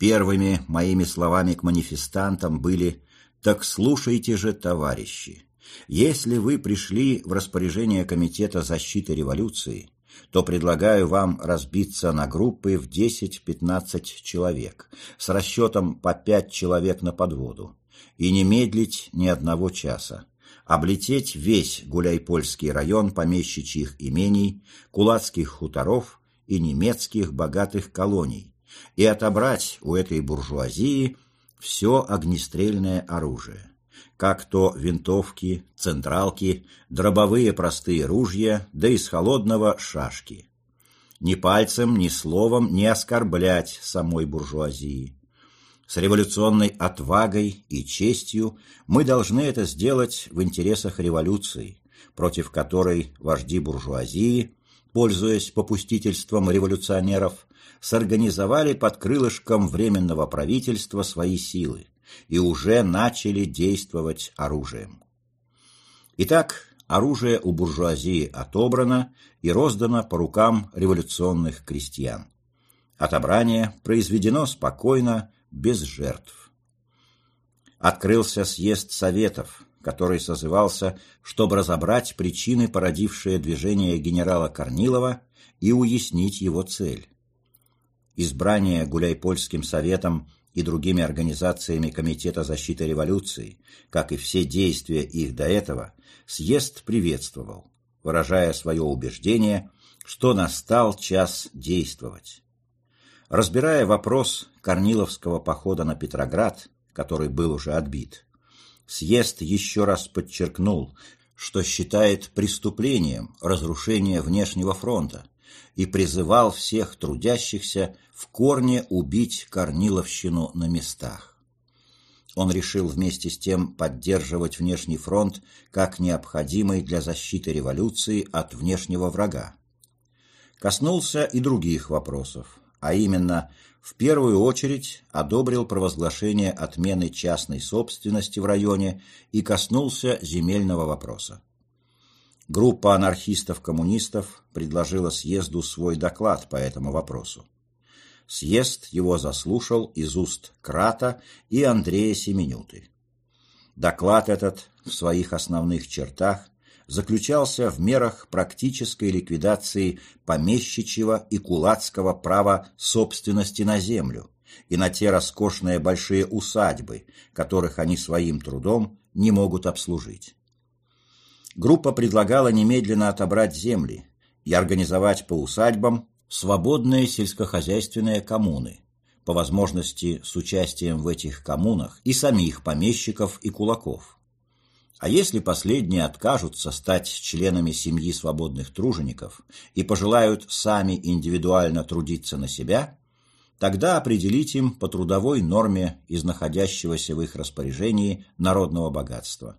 Первыми моими словами к манифестантам были «Так слушайте же, товарищи, если вы пришли в распоряжение Комитета защиты революции, то предлагаю вам разбиться на группы в 10-15 человек с расчетом по 5 человек на подводу и не медлить ни одного часа, облететь весь Гуляйпольский район помещичьих имений, кулацких хуторов и немецких богатых колоний и отобрать у этой буржуазии все огнестрельное оружие как то винтовки, централки, дробовые простые ружья, да из холодного шашки. Ни пальцем, ни словом не оскорблять самой буржуазии. С революционной отвагой и честью мы должны это сделать в интересах революции, против которой вожди буржуазии, пользуясь попустительством революционеров, сорганизовали под крылышком Временного правительства свои силы и уже начали действовать оружием. Итак, оружие у буржуазии отобрано и роздано по рукам революционных крестьян. Отобрание произведено спокойно, без жертв. Открылся съезд Советов, который созывался, чтобы разобрать причины, породившие движение генерала Корнилова, и уяснить его цель. Избрание Гуляйпольским советом и другими организациями Комитета защиты революции, как и все действия их до этого, съезд приветствовал, выражая свое убеждение, что настал час действовать. Разбирая вопрос Корниловского похода на Петроград, который был уже отбит, съезд еще раз подчеркнул, что считает преступлением разрушение внешнего фронта, и призывал всех трудящихся в корне убить Корниловщину на местах. Он решил вместе с тем поддерживать внешний фронт как необходимый для защиты революции от внешнего врага. Коснулся и других вопросов, а именно, в первую очередь одобрил провозглашение отмены частной собственности в районе и коснулся земельного вопроса. Группа анархистов-коммунистов предложила съезду свой доклад по этому вопросу. Съезд его заслушал из уст Крата и Андрея Семенюты. Доклад этот в своих основных чертах заключался в мерах практической ликвидации помещичьего и кулацкого права собственности на землю и на те роскошные большие усадьбы, которых они своим трудом не могут обслужить. Группа предлагала немедленно отобрать земли и организовать по усадьбам свободные сельскохозяйственные коммуны, по возможности с участием в этих коммунах и самих помещиков и кулаков. А если последние откажутся стать членами семьи свободных тружеников и пожелают сами индивидуально трудиться на себя, тогда определить им по трудовой норме из находящегося в их распоряжении народного богатства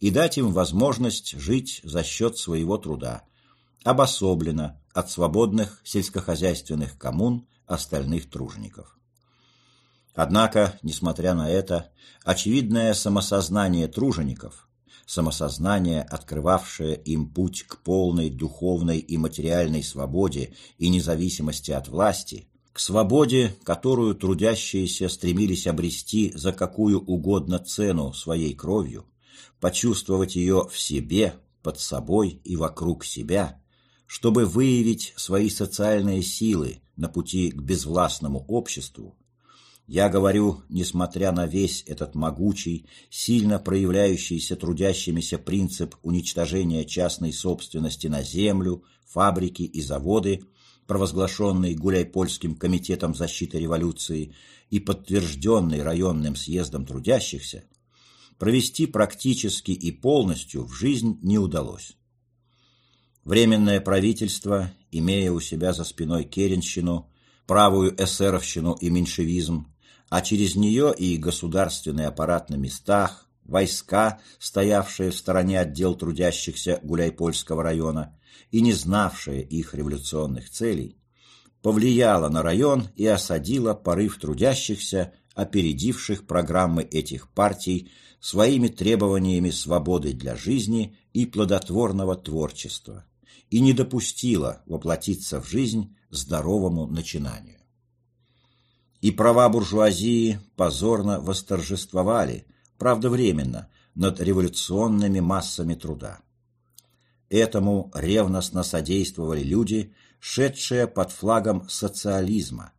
и дать им возможность жить за счет своего труда, обособленно от свободных сельскохозяйственных коммун остальных тружеников. Однако, несмотря на это, очевидное самосознание тружеников, самосознание, открывавшее им путь к полной духовной и материальной свободе и независимости от власти, к свободе, которую трудящиеся стремились обрести за какую угодно цену своей кровью, почувствовать ее в себе, под собой и вокруг себя, чтобы выявить свои социальные силы на пути к безвластному обществу, я говорю, несмотря на весь этот могучий, сильно проявляющийся трудящимися принцип уничтожения частной собственности на землю, фабрики и заводы, провозглашенный Гуляйпольским комитетом защиты революции и подтвержденный районным съездом трудящихся, провести практически и полностью в жизнь не удалось. Временное правительство, имея у себя за спиной Керенщину, правую эсеровщину и меньшевизм, а через нее и государственный аппарат на местах, войска, стоявшие в стороне отдел трудящихся Гуляйпольского района и не знавшие их революционных целей, повлияло на район и осадило порыв трудящихся, опередивших программы этих партий своими требованиями свободы для жизни и плодотворного творчества и не допустила воплотиться в жизнь здоровому начинанию. и права буржуазии позорно восторжествовали, правда временно, над революционными массами труда. Этому ревностно содействовали люди, шедшие под флагом социализма,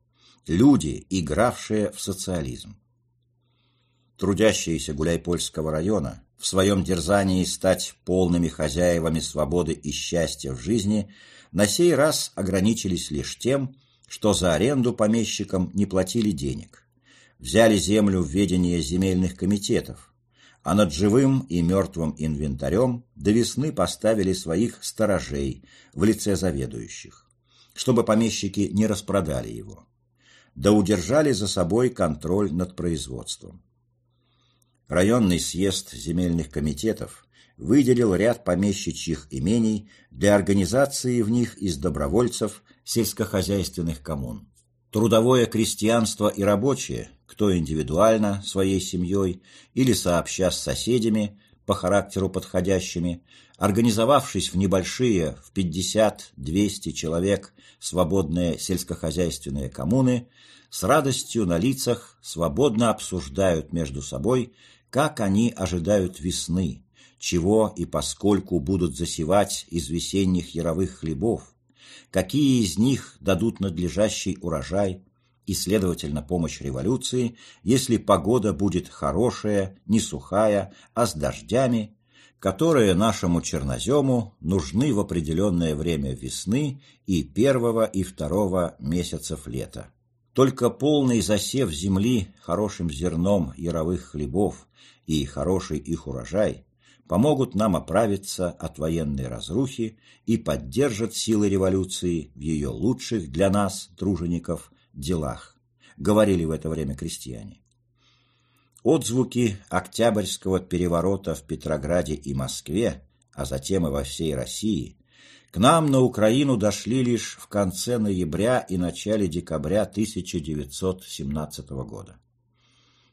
люди, игравшие в социализм. Трудящиеся Гуляйпольского района в своем дерзании стать полными хозяевами свободы и счастья в жизни на сей раз ограничились лишь тем, что за аренду помещикам не платили денег, взяли землю в ведение земельных комитетов, а над живым и мертвым инвентарем до весны поставили своих сторожей в лице заведующих, чтобы помещики не распродали его, да удержали за собой контроль над производством. Районный съезд земельных комитетов выделил ряд помещичьих имений для организации в них из добровольцев сельскохозяйственных коммун. Трудовое крестьянство и рабочие, кто индивидуально, своей семьей или сообща с соседями, по характеру подходящими, организовавшись в небольшие, в 50-200 человек, свободные сельскохозяйственные коммуны, с радостью на лицах свободно обсуждают между собой, как они ожидают весны, чего и поскольку будут засевать из весенних яровых хлебов, какие из них дадут надлежащий урожай и, следовательно, помощь революции, если погода будет хорошая, не сухая, а с дождями, которые нашему чернозему нужны в определенное время весны и первого и второго месяцев лета. Только полный засев земли хорошим зерном яровых хлебов и хороший их урожай помогут нам оправиться от военной разрухи и поддержат силы революции в ее лучших для нас, тружеников, делах, говорили в это время крестьяне. Отзвуки Октябрьского переворота в Петрограде и Москве, а затем и во всей России, к нам на Украину дошли лишь в конце ноября и начале декабря 1917 года.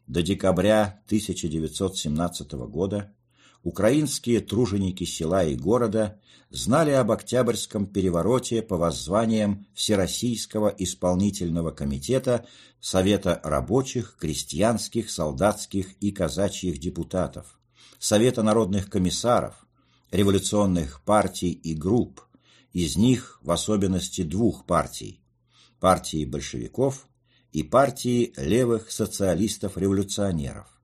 До декабря 1917 года украинские труженики села и города знали об Октябрьском перевороте по воззваниям Всероссийского исполнительного комитета Совета рабочих, крестьянских, солдатских и казачьих депутатов, Совета народных комиссаров, революционных партий и групп, из них в особенности двух партий – партии большевиков и партии левых социалистов-революционеров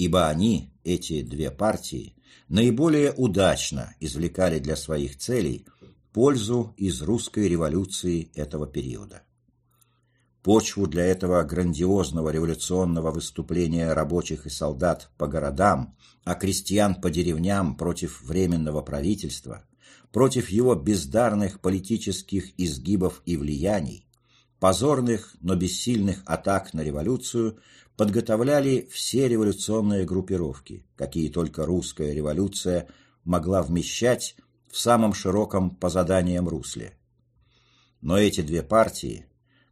ибо они, эти две партии, наиболее удачно извлекали для своих целей пользу из русской революции этого периода. Почву для этого грандиозного революционного выступления рабочих и солдат по городам, а крестьян по деревням против Временного правительства, против его бездарных политических изгибов и влияний, позорных, но бессильных атак на революцию подготовляли все революционные группировки, какие только русская революция могла вмещать в самом широком по заданиям русле. Но эти две партии,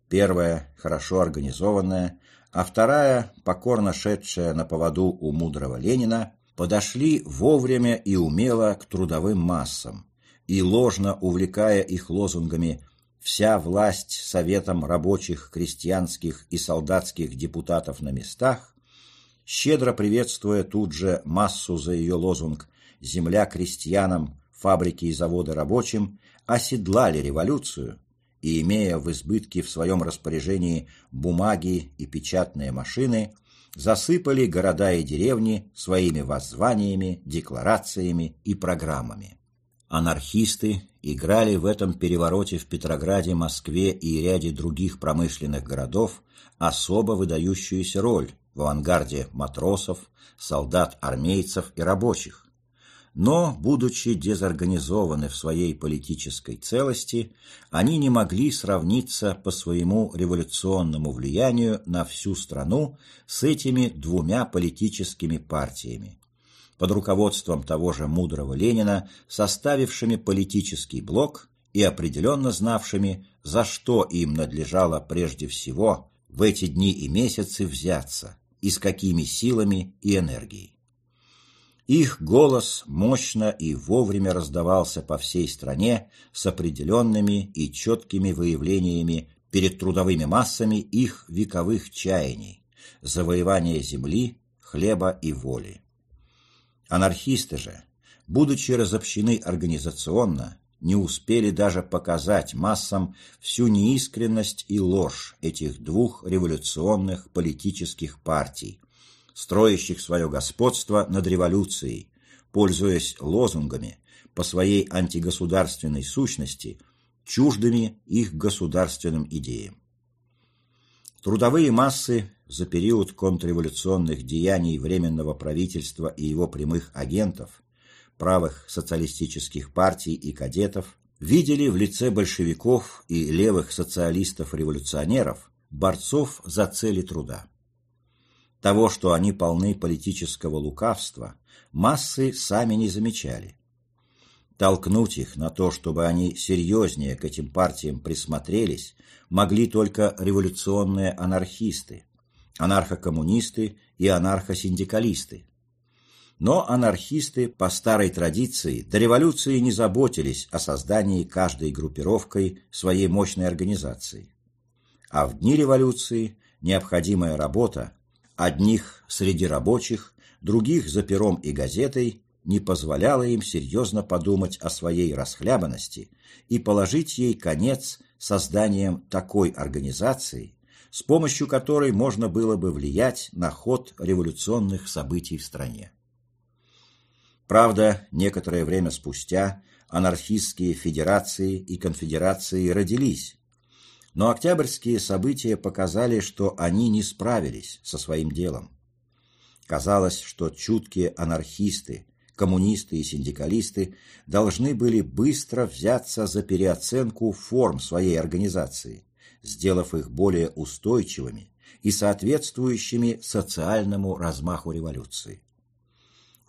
первая хорошо организованная, а вторая, покорно шедшая на поводу у мудрого Ленина, подошли вовремя и умело к трудовым массам, и ложно увлекая их лозунгами вся власть советом рабочих, крестьянских и солдатских депутатов на местах, щедро приветствуя тут же массу за ее лозунг «Земля крестьянам, фабрики и заводы рабочим», оседлали революцию и, имея в избытке в своем распоряжении бумаги и печатные машины, засыпали города и деревни своими воззваниями, декларациями и программами. Анархисты играли в этом перевороте в Петрограде, Москве и ряде других промышленных городов особо выдающуюся роль в авангарде матросов, солдат-армейцев и рабочих. Но, будучи дезорганизованы в своей политической целости, они не могли сравниться по своему революционному влиянию на всю страну с этими двумя политическими партиями под руководством того же мудрого Ленина, составившими политический блок и определенно знавшими, за что им надлежало прежде всего в эти дни и месяцы взяться, и с какими силами и энергией. Их голос мощно и вовремя раздавался по всей стране с определенными и четкими выявлениями перед трудовыми массами их вековых чаяний, завоевания земли, хлеба и воли. Анархисты же, будучи разобщены организационно, не успели даже показать массам всю неискренность и ложь этих двух революционных политических партий, строящих свое господство над революцией, пользуясь лозунгами, по своей антигосударственной сущности, чуждыми их государственным идеям. Трудовые массы за период контрреволюционных деяний Временного правительства и его прямых агентов правых социалистических партий и кадетов, видели в лице большевиков и левых социалистов-революционеров борцов за цели труда. Того, что они полны политического лукавства, массы сами не замечали. Толкнуть их на то, чтобы они серьезнее к этим партиям присмотрелись, могли только революционные анархисты, анархокоммунисты и анархосиндикалисты, но анархисты по старой традиции до революции не заботились о создании каждой группировкой своей мощной организации. А в дни революции необходимая работа одних среди рабочих, других за пером и газетой не позволяла им серьезно подумать о своей расхлябанности и положить ей конец созданием такой организации, с помощью которой можно было бы влиять на ход революционных событий в стране. Правда, некоторое время спустя анархистские федерации и конфедерации родились, но октябрьские события показали, что они не справились со своим делом. Казалось, что чуткие анархисты, коммунисты и синдикалисты должны были быстро взяться за переоценку форм своей организации, сделав их более устойчивыми и соответствующими социальному размаху революции.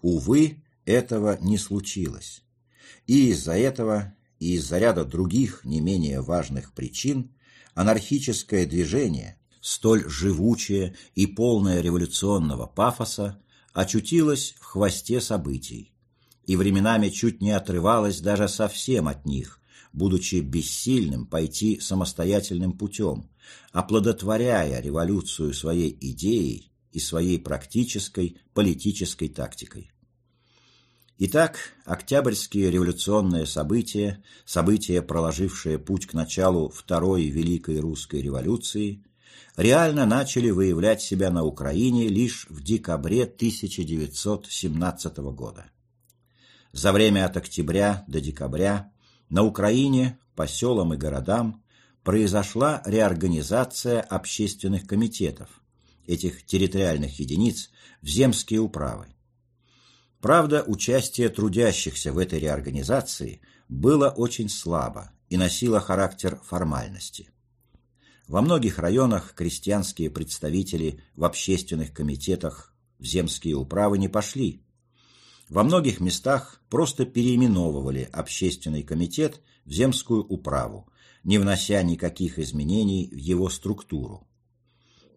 Увы, этого не случилось. И из-за этого, и из-за ряда других не менее важных причин, анархическое движение, столь живучее и полное революционного пафоса, очутилось в хвосте событий и временами чуть не отрывалось даже совсем от них, будучи бессильным пойти самостоятельным путем, оплодотворяя революцию своей идеей и своей практической политической тактикой. Итак, октябрьские революционные события, события, проложившие путь к началу Второй Великой Русской революции, реально начали выявлять себя на Украине лишь в декабре 1917 года. За время от октября до декабря на Украине, по селам и городам, произошла реорганизация общественных комитетов, этих территориальных единиц, в земские управы. Правда, участие трудящихся в этой реорганизации было очень слабо и носило характер формальности. Во многих районах крестьянские представители в общественных комитетах в земские управы не пошли. Во многих местах просто переименовывали общественный комитет в земскую управу, не внося никаких изменений в его структуру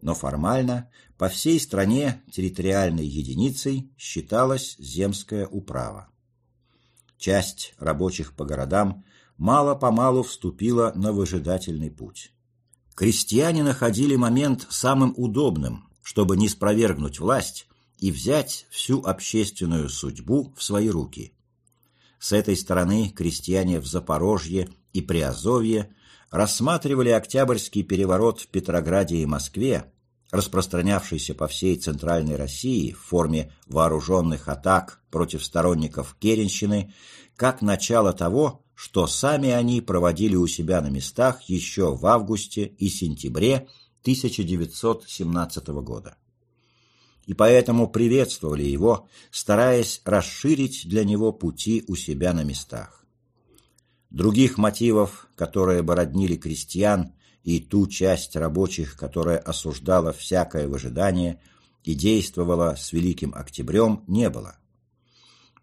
но формально по всей стране территориальной единицей считалась земская управа. Часть рабочих по городам мало-помалу вступила на выжидательный путь. Крестьяне находили момент самым удобным, чтобы не спровергнуть власть и взять всю общественную судьбу в свои руки. С этой стороны крестьяне в Запорожье и Приазовье рассматривали Октябрьский переворот в Петрограде и Москве, распространявшийся по всей Центральной России в форме вооруженных атак против сторонников Керенщины, как начало того, что сами они проводили у себя на местах еще в августе и сентябре 1917 года. И поэтому приветствовали его, стараясь расширить для него пути у себя на местах. Других мотивов, которые бы роднили крестьян и ту часть рабочих, которая осуждала всякое выжидание и действовала с Великим Октябрем, не было.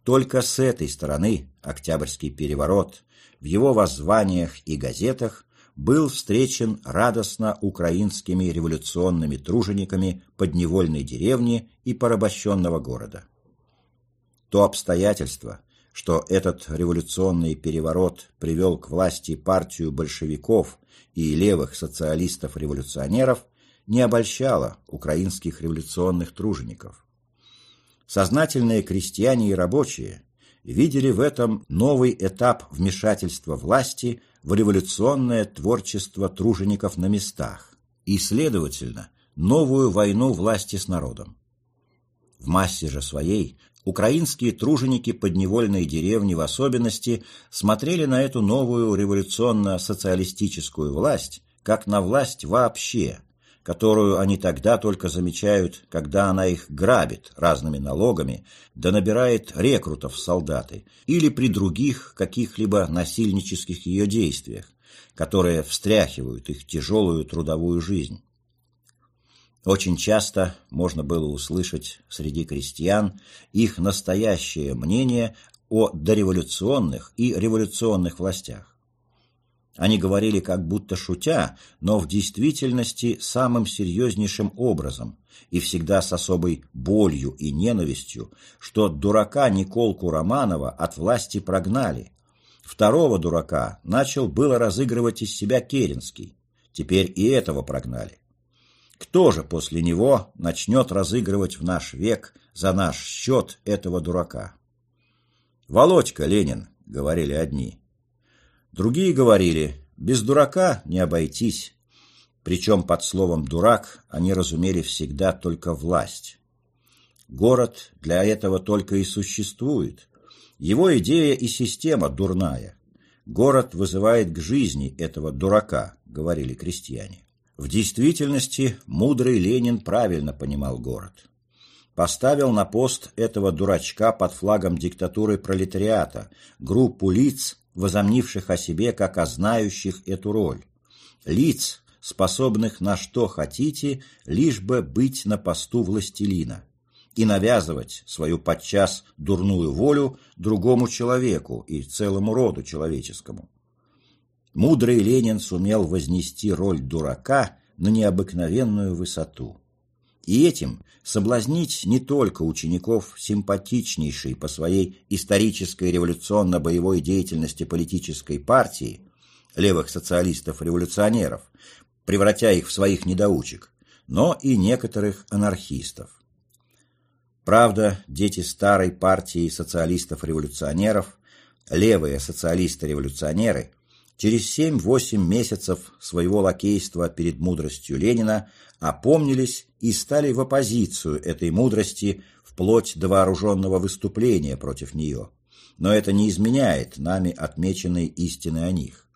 Только с этой стороны Октябрьский переворот в его воззваниях и газетах был встречен радостно украинскими революционными тружениками подневольной деревни и порабощенного города. То обстоятельство, что этот революционный переворот привел к власти партию большевиков и левых социалистов-революционеров, не обольщало украинских революционных тружеников. Сознательные крестьяне и рабочие видели в этом новый этап вмешательства власти в революционное творчество тружеников на местах и, следовательно, новую войну власти с народом. В массе же своей украинские труженики подневольной деревни в особенности смотрели на эту новую революционно-социалистическую власть как на власть вообще, которую они тогда только замечают, когда она их грабит разными налогами, да набирает рекрутов в солдаты, или при других каких-либо насильнических ее действиях, которые встряхивают их тяжелую трудовую жизнь. Очень часто можно было услышать среди крестьян их настоящее мнение о дореволюционных и революционных властях. Они говорили как будто шутя, но в действительности самым серьезнейшим образом и всегда с особой болью и ненавистью, что дурака Николку Романова от власти прогнали. Второго дурака начал было разыгрывать из себя Керенский. Теперь и этого прогнали. Кто же после него начнет разыгрывать в наш век за наш счет этого дурака? «Володька Ленин», — говорили одни. Другие говорили, без дурака не обойтись. Причем под словом «дурак» они разумели всегда только власть. Город для этого только и существует. Его идея и система дурная. Город вызывает к жизни этого дурака, говорили крестьяне. В действительности мудрый Ленин правильно понимал город. Поставил на пост этого дурачка под флагом диктатуры пролетариата группу лиц, возомнивших о себе как о знающих эту роль. Лиц, способных на что хотите, лишь бы быть на посту властелина и навязывать свою подчас дурную волю другому человеку и целому роду человеческому. Мудрый Ленин сумел вознести роль дурака на необыкновенную высоту. И этим соблазнить не только учеников симпатичнейшей по своей исторической революционно-боевой деятельности политической партии, левых социалистов-революционеров, превратя их в своих недоучек, но и некоторых анархистов. Правда, дети старой партии социалистов-революционеров, левые социалисты-революционеры, через семь-восемь месяцев своего лакейства перед мудростью Ленина опомнились и стали в оппозицию этой мудрости вплоть до вооруженного выступления против нее. Но это не изменяет нами отмеченной истины о них.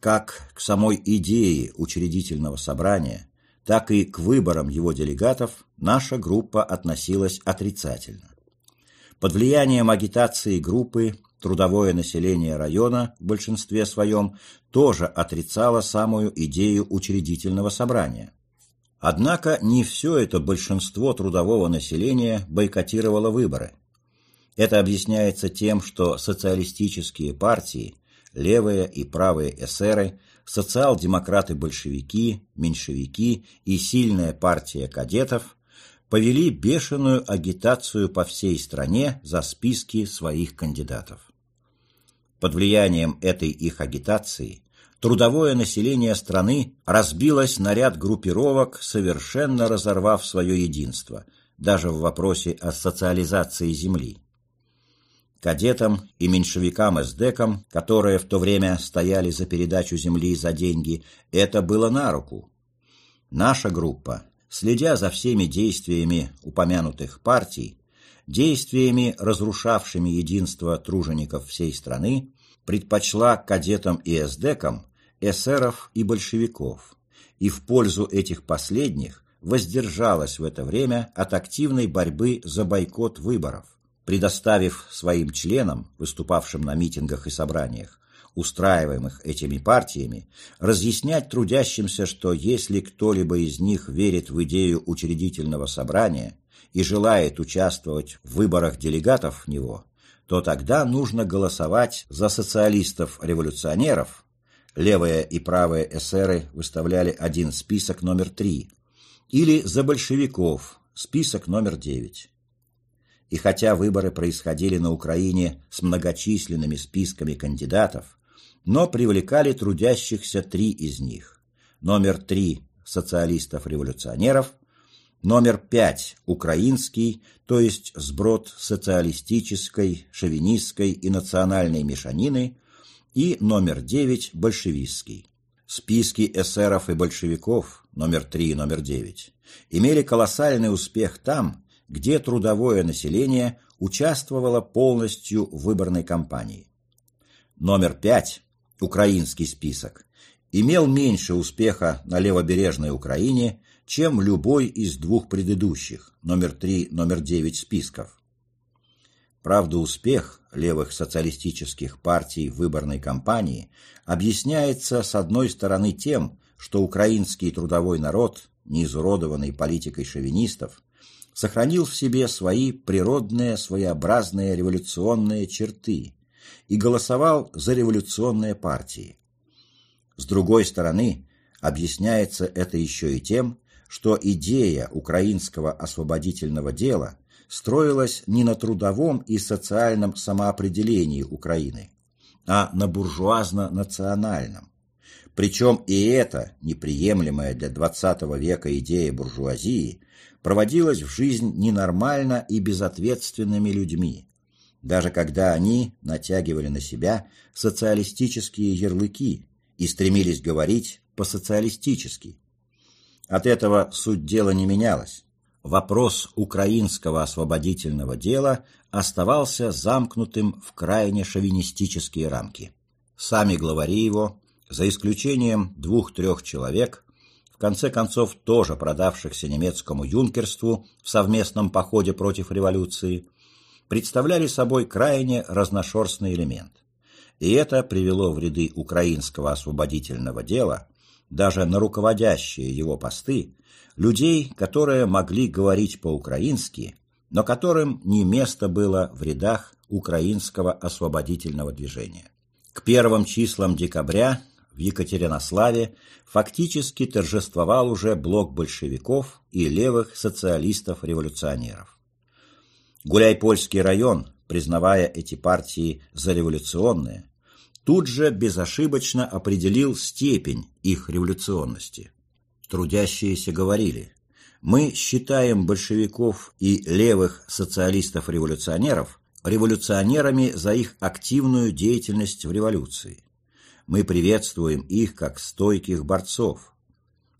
Как к самой идее учредительного собрания, так и к выборам его делегатов наша группа относилась отрицательно. Под влиянием агитации группы трудовое население района в большинстве своем тоже отрицало самую идею учредительного собрания. Однако не все это большинство трудового населения бойкотировало выборы. Это объясняется тем, что социалистические партии, левые и правые эсеры, социал-демократы-большевики, меньшевики и сильная партия кадетов повели бешеную агитацию по всей стране за списки своих кандидатов. Под влиянием этой их агитации трудовое население страны разбилось на ряд группировок, совершенно разорвав свое единство, даже в вопросе о социализации земли. Кадетам и меньшевикам-эсдекам, которые в то время стояли за передачу земли за деньги, это было на руку. Наша группа, следя за всеми действиями упомянутых партий, действиями, разрушавшими единство тружеников всей страны, предпочла кадетам и эсдекам эсеров и большевиков, и в пользу этих последних воздержалась в это время от активной борьбы за бойкот выборов, предоставив своим членам, выступавшим на митингах и собраниях, устраиваемых этими партиями, разъяснять трудящимся, что если кто-либо из них верит в идею учредительного собрания и желает участвовать в выборах делегатов в него, то тогда нужно голосовать за социалистов-революционеров, левые и правые эсеры выставляли один список номер три, или за большевиков, список номер девять. И хотя выборы происходили на Украине с многочисленными списками кандидатов, но привлекали трудящихся три из них. Номер три – социалистов-революционеров, номер пять – украинский, то есть сброд социалистической, шовинистской и национальной мешанины, и номер девять – большевистский. Списки эсеров и большевиков, номер три и номер девять, имели колоссальный успех там, где трудовое население участвовало полностью в выборной кампании. Номер пять, украинский список, имел меньше успеха на левобережной Украине, чем любой из двух предыдущих, номер три, номер девять списков. Правда, успех левых социалистических партий в выборной кампании объясняется, с одной стороны, тем, что украинский трудовой народ, не изуродованный политикой шовинистов, сохранил в себе свои природные своеобразные революционные черты и голосовал за революционные партии. С другой стороны, объясняется это еще и тем, что идея украинского освободительного дела строилась не на трудовом и социальном самоопределении Украины, а на буржуазно-национальном. Причем и эта неприемлемая для XX века идея буржуазии проводилась в жизнь ненормально и безответственными людьми, даже когда они натягивали на себя социалистические ярлыки и стремились говорить по-социалистически. От этого суть дела не менялась вопрос украинского освободительного дела оставался замкнутым в крайне шовинистические рамки. Сами главари его, за исключением двух-трех человек, в конце концов тоже продавшихся немецкому юнкерству в совместном походе против революции, представляли собой крайне разношерстный элемент. И это привело в ряды украинского освободительного дела, даже на руководящие его посты, людей, которые могли говорить по-украински, но которым не место было в рядах украинского освободительного движения. К первым числам декабря в Екатеринославе фактически торжествовал уже блок большевиков и левых социалистов-революционеров. Гуляйпольский район, признавая эти партии за революционные, тут же безошибочно определил степень их революционности трудящиеся говорили, мы считаем большевиков и левых социалистов-революционеров революционерами за их активную деятельность в революции. Мы приветствуем их как стойких борцов,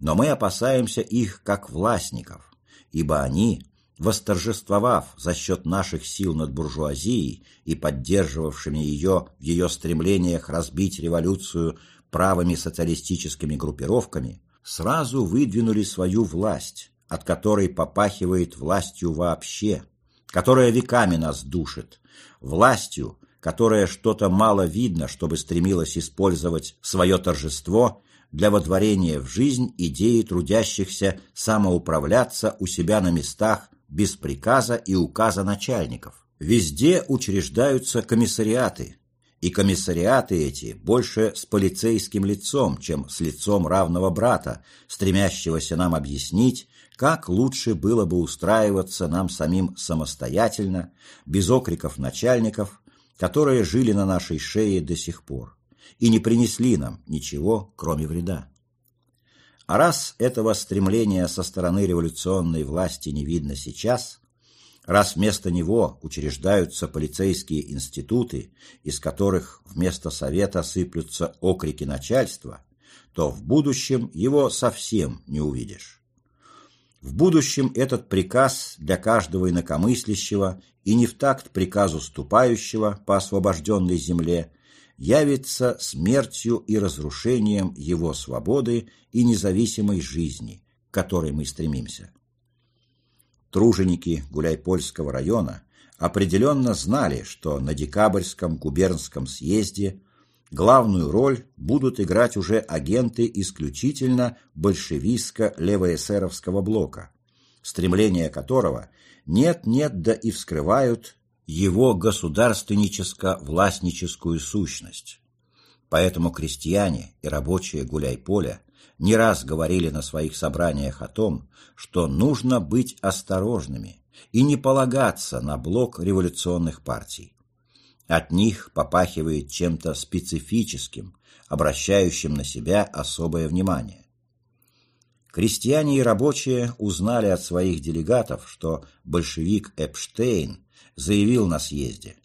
но мы опасаемся их как властников, ибо они, восторжествовав за счет наших сил над буржуазией и поддерживавшими ее в ее стремлениях разбить революцию правыми социалистическими группировками, сразу выдвинули свою власть, от которой попахивает властью вообще, которая веками нас душит, властью, которая что-то мало видно, чтобы стремилась использовать свое торжество для водворения в жизнь идеи трудящихся самоуправляться у себя на местах без приказа и указа начальников. Везде учреждаются комиссариаты, и комиссариаты эти больше с полицейским лицом, чем с лицом равного брата, стремящегося нам объяснить, как лучше было бы устраиваться нам самим самостоятельно, без окриков начальников, которые жили на нашей шее до сих пор и не принесли нам ничего, кроме вреда. А раз этого стремления со стороны революционной власти не видно сейчас, раз вместо него учреждаются полицейские институты, из которых вместо совета сыплются окрики начальства, то в будущем его совсем не увидишь. В будущем этот приказ для каждого инакомыслящего и не в такт приказу ступающего по освобожденной земле явится смертью и разрушением его свободы и независимой жизни, к которой мы стремимся. Труженики Гуляйпольского района определенно знали, что на декабрьском губернском съезде главную роль будут играть уже агенты исключительно большевистско-левоэсеровского блока, стремления которого нет-нет да и вскрывают его государственническо-властническую сущность. Поэтому крестьяне и рабочие Гуляйполя не раз говорили на своих собраниях о том, что нужно быть осторожными, и не полагаться на блок революционных партий. От них попахивает чем-то специфическим, обращающим на себя особое внимание. Крестьяне и рабочие узнали от своих делегатов, что большевик Эпштейн заявил на съезде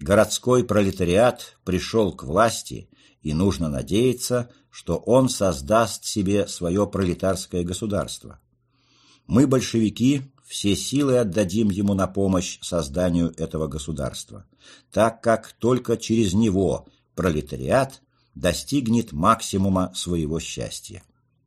«Городской пролетариат пришел к власти, и нужно надеяться, что он создаст себе свое пролетарское государство. Мы, большевики, все силы отдадим ему на помощь созданию этого государства, так как только через него пролетариат достигнет максимума своего счастья.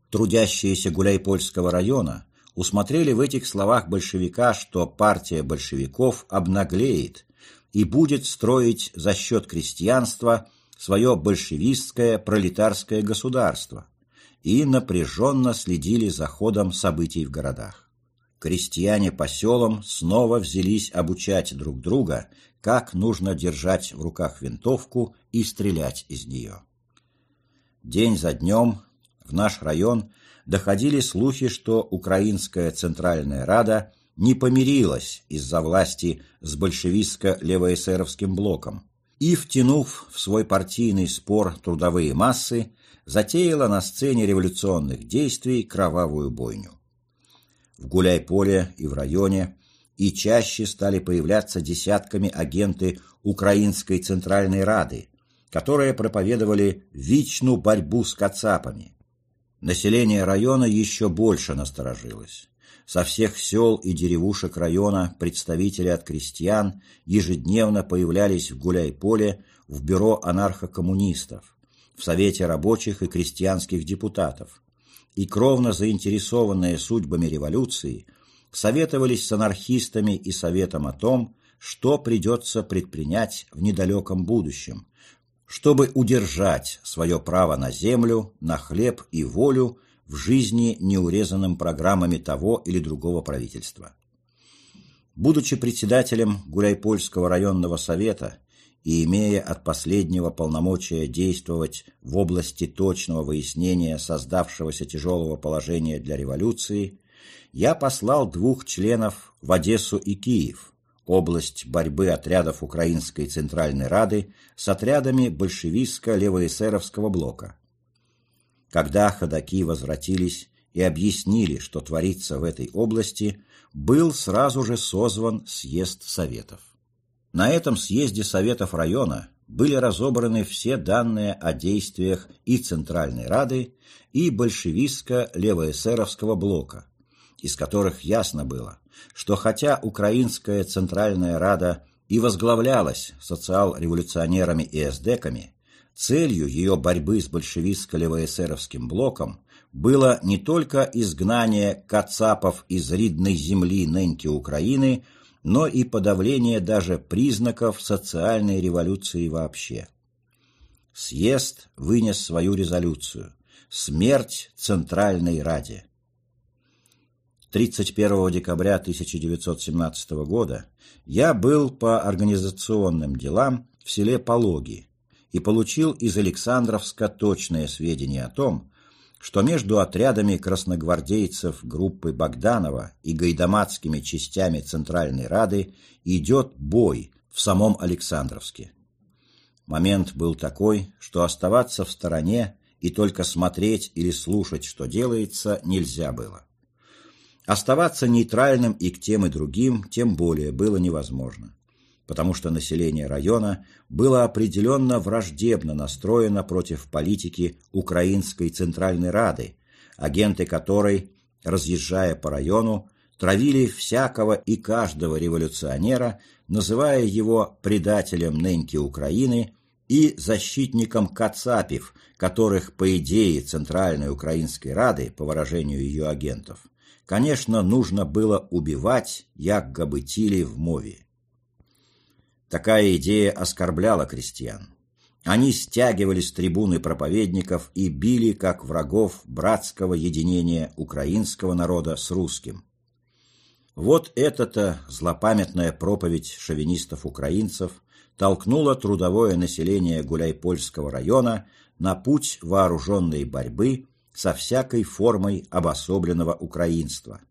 Трудящиеся Гуляйпольского района усмотрели в этих словах большевика, что партия большевиков обнаглеет и будет строить за счет крестьянства свое большевистское пролетарское государство и напряженно следили за ходом событий в городах. Крестьяне по селам снова взялись обучать друг друга, как нужно держать в руках винтовку и стрелять из нее. День за днем в наш район доходили слухи, что Украинская Центральная Рада не помирилась из-за власти с большевистско-левоэсеровским блоком, и, втянув в свой партийный спор трудовые массы, затеяла на сцене революционных действий кровавую бойню. В Гуляй-Поле и в районе и чаще стали появляться десятками агенты Украинской Центральной Рады, которые проповедовали вечную борьбу с кацапами. Население района еще больше насторожилось. Со всех сел и деревушек района представители от крестьян ежедневно появлялись в Гуляй-Поле в бюро анархокоммунистов, в Совете рабочих и крестьянских депутатов, и кровно заинтересованные судьбами революции советовались с анархистами и Советом о том, что придется предпринять в недалеком будущем, чтобы удержать свое право на землю, на хлеб и волю в жизни неурезанным программами того или другого правительства. Будучи председателем Гуляйпольского районного совета и имея от последнего полномочия действовать в области точного выяснения создавшегося тяжелого положения для революции, я послал двух членов в Одессу и Киев, область борьбы отрядов Украинской Центральной Рады с отрядами большевистско-левоэсеровского блока. Когда ходаки возвратились и объяснили, что творится в этой области, был сразу же созван съезд Советов. На этом съезде Советов района были разобраны все данные о действиях и Центральной Рады, и большевистско-левоэсеровского блока, из которых ясно было, что хотя Украинская Центральная Рада и возглавлялась социал-революционерами и эсдеками, Целью ее борьбы с большевистско-левоэсеровским блоком было не только изгнание кацапов из ридной земли нынки Украины, но и подавление даже признаков социальной революции вообще. Съезд вынес свою резолюцию «Смерть Центральной Раде». 31 декабря 1917 года я был по организационным делам в селе Пологи, и получил из Александровска точное сведения о том, что между отрядами красногвардейцев группы Богданова и гайдамацкими частями Центральной Рады идет бой в самом Александровске. Момент был такой, что оставаться в стороне и только смотреть или слушать, что делается, нельзя было. Оставаться нейтральным и к тем и другим тем более было невозможно потому что население района было определенно враждебно настроено против политики Украинской Центральной Рады, агенты которой, разъезжая по району, травили всякого и каждого революционера, называя его предателем нынки Украины и защитником кацапев, которых, по идее Центральной Украинской Рады, по выражению ее агентов, конечно, нужно было убивать, як габытили в мове. Такая идея оскорбляла крестьян. Они стягивали с трибуны проповедников и били как врагов братского единения украинского народа с русским. Вот эта-то злопамятная проповедь шовинистов-украинцев толкнула трудовое население Гуляйпольского района на путь вооруженной борьбы со всякой формой обособленного украинства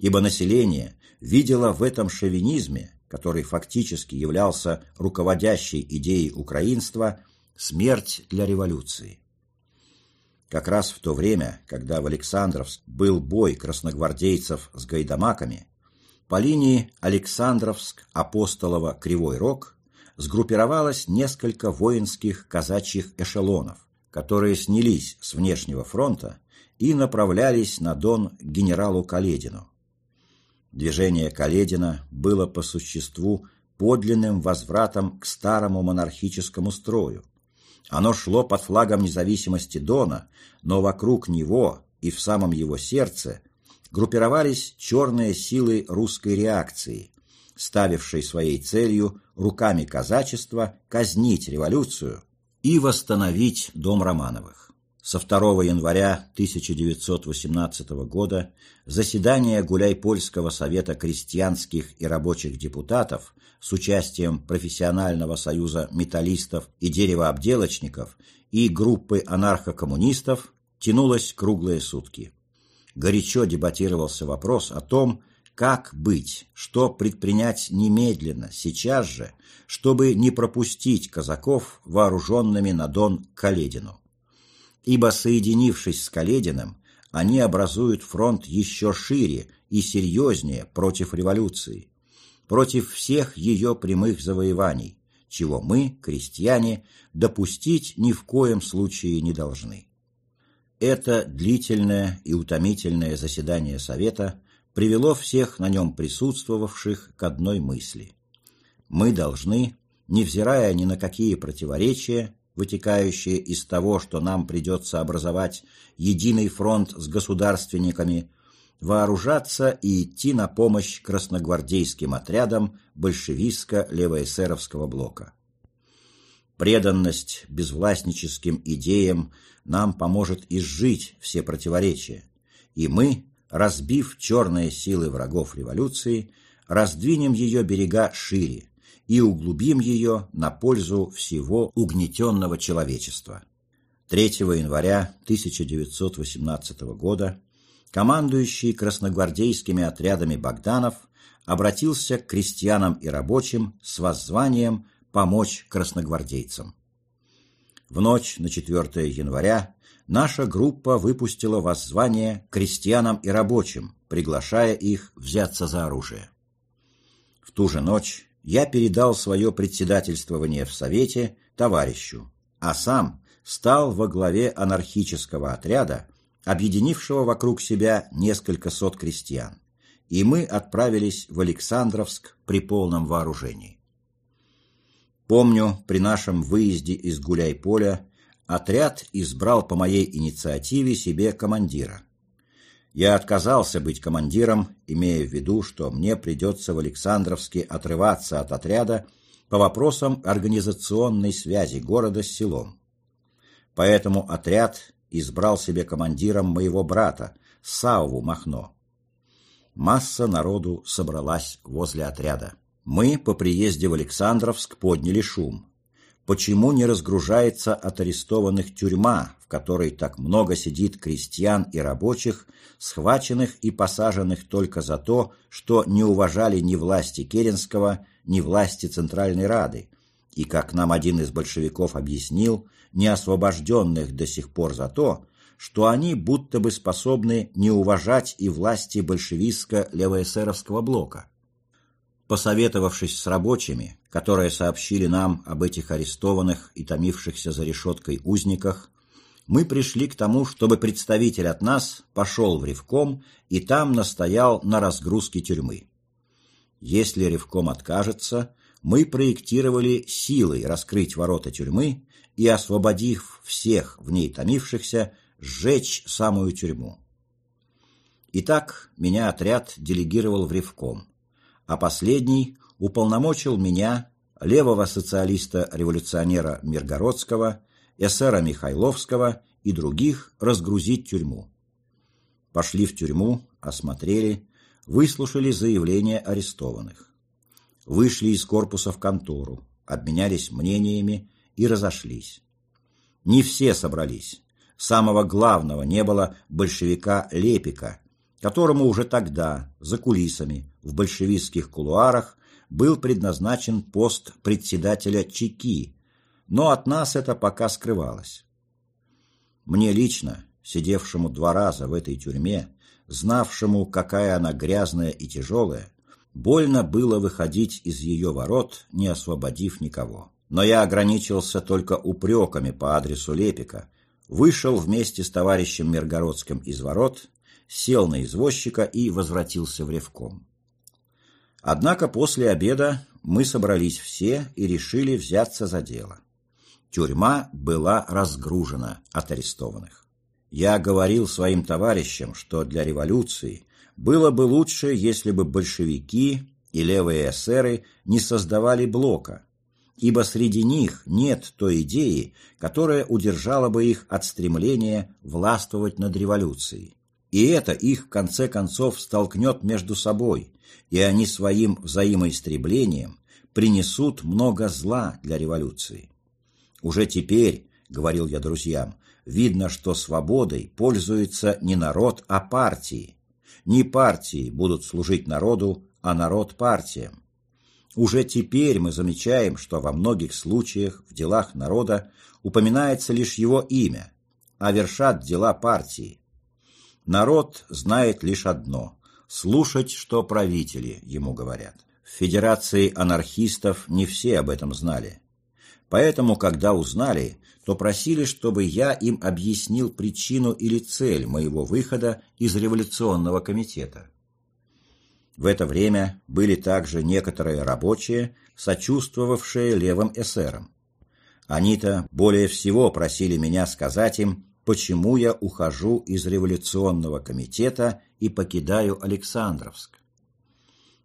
ибо население видело в этом шовинизме, который фактически являлся руководящей идеей украинства, смерть для революции. Как раз в то время, когда в Александровск был бой красногвардейцев с гайдамаками, по линии Александровск-Апостолово-Кривой Рог сгруппировалось несколько воинских казачьих эшелонов, которые снялись с внешнего фронта и направлялись на Дон генералу Каледину. Движение Каледина было по существу подлинным возвратом к старому монархическому строю. Оно шло под флагом независимости Дона, но вокруг него и в самом его сердце группировались черные силы русской реакции, ставившей своей целью руками казачества казнить революцию и восстановить дом Романовых. Со 2 января 1918 года заседание Гуляй-Польского совета крестьянских и рабочих депутатов с участием профессионального союза металлистов и деревообделочников и группы анархокоммунистов тянулось круглые сутки. Горячо дебатировался вопрос о том, как быть, что предпринять немедленно, сейчас же, чтобы не пропустить казаков, вооруженными на Дон к Каледину? Ибо, соединившись с Калединым, они образуют фронт еще шире и серьезнее против революции, против всех ее прямых завоеваний, чего мы, крестьяне, допустить ни в коем случае не должны. Это длительное и утомительное заседание Совета привело всех на нем присутствовавших к одной мысли. Мы должны, невзирая ни на какие противоречия, вытекающие из того, что нам придется образовать единый фронт с государственниками, вооружаться и идти на помощь красногвардейским отрядам большевистско-левоэсеровского блока. Преданность безвластническим идеям нам поможет изжить все противоречия, и мы, разбив черные силы врагов революции, раздвинем ее берега шире и углубим ее на пользу всего угнетенного человечества. 3 января 1918 года командующий красногвардейскими отрядами Богданов обратился к крестьянам и рабочим с воззванием помочь красногвардейцам. В ночь на 4 января наша группа выпустила воззвание крестьянам и рабочим, приглашая их взяться за оружие. В ту же ночь я передал свое председательствование в Совете товарищу, а сам стал во главе анархического отряда, объединившего вокруг себя несколько сот крестьян, и мы отправились в Александровск при полном вооружении. Помню, при нашем выезде из Гуляй-Поля отряд избрал по моей инициативе себе командира. Я отказался быть командиром, имея в виду, что мне придется в Александровске отрываться от отряда по вопросам организационной связи города с селом. Поэтому отряд избрал себе командиром моего брата, Сауву Махно. Масса народу собралась возле отряда. Мы по приезде в Александровск подняли шум. Почему не разгружается от арестованных тюрьма, в которой так много сидит крестьян и рабочих, схваченных и посаженных только за то, что не уважали ни власти Керенского, ни власти Центральной Рады, и, как нам один из большевиков объяснил, не освобожденных до сих пор за то, что они будто бы способны не уважать и власти большевистско-левоэсеровского блока. Посоветовавшись с рабочими, которые сообщили нам об этих арестованных и томившихся за решеткой узниках, мы пришли к тому, чтобы представитель от нас пошел в Ревком и там настоял на разгрузке тюрьмы. Если Ревком откажется, мы проектировали силой раскрыть ворота тюрьмы и, освободив всех в ней томившихся, сжечь самую тюрьму. Итак, меня отряд делегировал в Ревком а последний уполномочил меня, левого социалиста-революционера Миргородского, эсера Михайловского и других разгрузить тюрьму. Пошли в тюрьму, осмотрели, выслушали заявления арестованных. Вышли из корпуса в контору, обменялись мнениями и разошлись. Не все собрались. Самого главного не было большевика Лепика, которому уже тогда, за кулисами, в большевистских кулуарах, был предназначен пост председателя ЧКИ, но от нас это пока скрывалось. Мне лично, сидевшему два раза в этой тюрьме, знавшему, какая она грязная и тяжелая, больно было выходить из ее ворот, не освободив никого. Но я ограничился только упреками по адресу Лепика, вышел вместе с товарищем Миргородским из ворот, сел на извозчика и возвратился в Ревком. Однако после обеда мы собрались все и решили взяться за дело. Тюрьма была разгружена от арестованных. Я говорил своим товарищам, что для революции было бы лучше, если бы большевики и левые эсеры не создавали блока, ибо среди них нет той идеи, которая удержала бы их от стремления властвовать над революцией. И это их, в конце концов, столкнет между собой, и они своим взаимоистреблением принесут много зла для революции. Уже теперь, говорил я друзьям, видно, что свободой пользуется не народ, а партии. Не партии будут служить народу, а народ партиям. Уже теперь мы замечаем, что во многих случаях в делах народа упоминается лишь его имя, а вершат дела партии. Народ знает лишь одно – слушать, что правители ему говорят. В Федерации анархистов не все об этом знали. Поэтому, когда узнали, то просили, чтобы я им объяснил причину или цель моего выхода из революционного комитета. В это время были также некоторые рабочие, сочувствовавшие левым эсерам. Они-то более всего просили меня сказать им, почему я ухожу из революционного комитета и покидаю Александровск.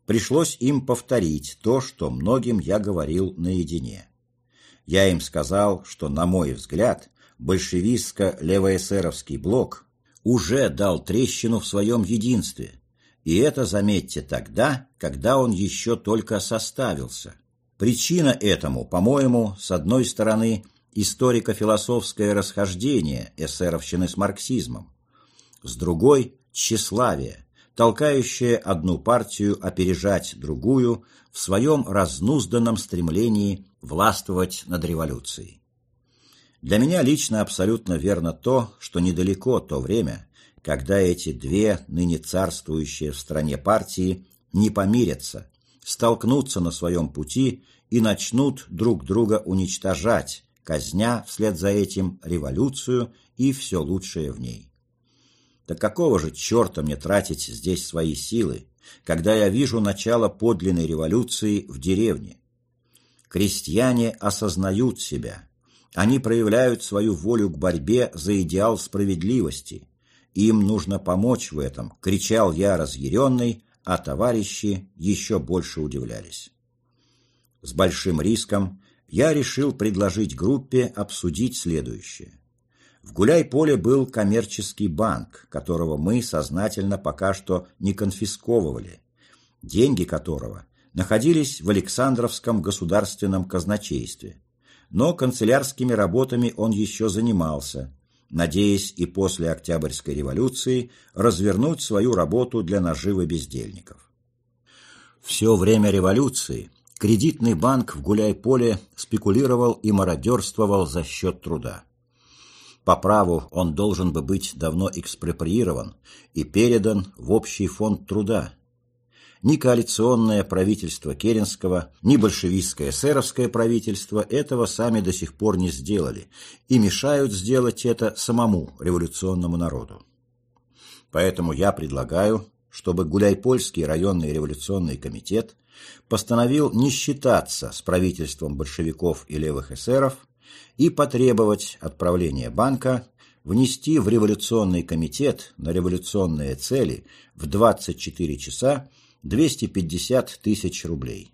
Пришлось им повторить то, что многим я говорил наедине. Я им сказал, что, на мой взгляд, большевистско-левоэсеровский блок уже дал трещину в своем единстве, и это, заметьте, тогда, когда он еще только составился. Причина этому, по-моему, с одной стороны, историко-философское расхождение эсеровщины с марксизмом, с другой – тщеславие, толкающее одну партию опережать другую в своем разнузданном стремлении властвовать над революцией. Для меня лично абсолютно верно то, что недалеко то время, когда эти две ныне царствующие в стране партии не помирятся, столкнутся на своем пути и начнут друг друга уничтожать, казня вслед за этим революцию и все лучшее в ней. Так какого же черта мне тратить здесь свои силы, когда я вижу начало подлинной революции в деревне, Крестьяне осознают себя. Они проявляют свою волю к борьбе за идеал справедливости. Им нужно помочь в этом, кричал я разъяренный, а товарищи еще больше удивлялись. С большим риском я решил предложить группе обсудить следующее. В Гуляй-Поле был коммерческий банк, которого мы сознательно пока что не конфисковывали, деньги которого находились в Александровском государственном казначействе. Но канцелярскими работами он еще занимался, надеясь и после Октябрьской революции развернуть свою работу для наживы бездельников. Все время революции кредитный банк в Гуляй-Поле спекулировал и мародерствовал за счет труда. По праву он должен бы быть давно экспроприирован и передан в общий фонд труда, ни коалиционное правительство Керенского, ни большевистское эсеровское правительство этого сами до сих пор не сделали и мешают сделать это самому революционному народу. Поэтому я предлагаю, чтобы Гуляйпольский районный революционный комитет постановил не считаться с правительством большевиков и левых эсеров и потребовать отправления банка внести в революционный комитет на революционные цели в 24 часа 250 тысяч рублей.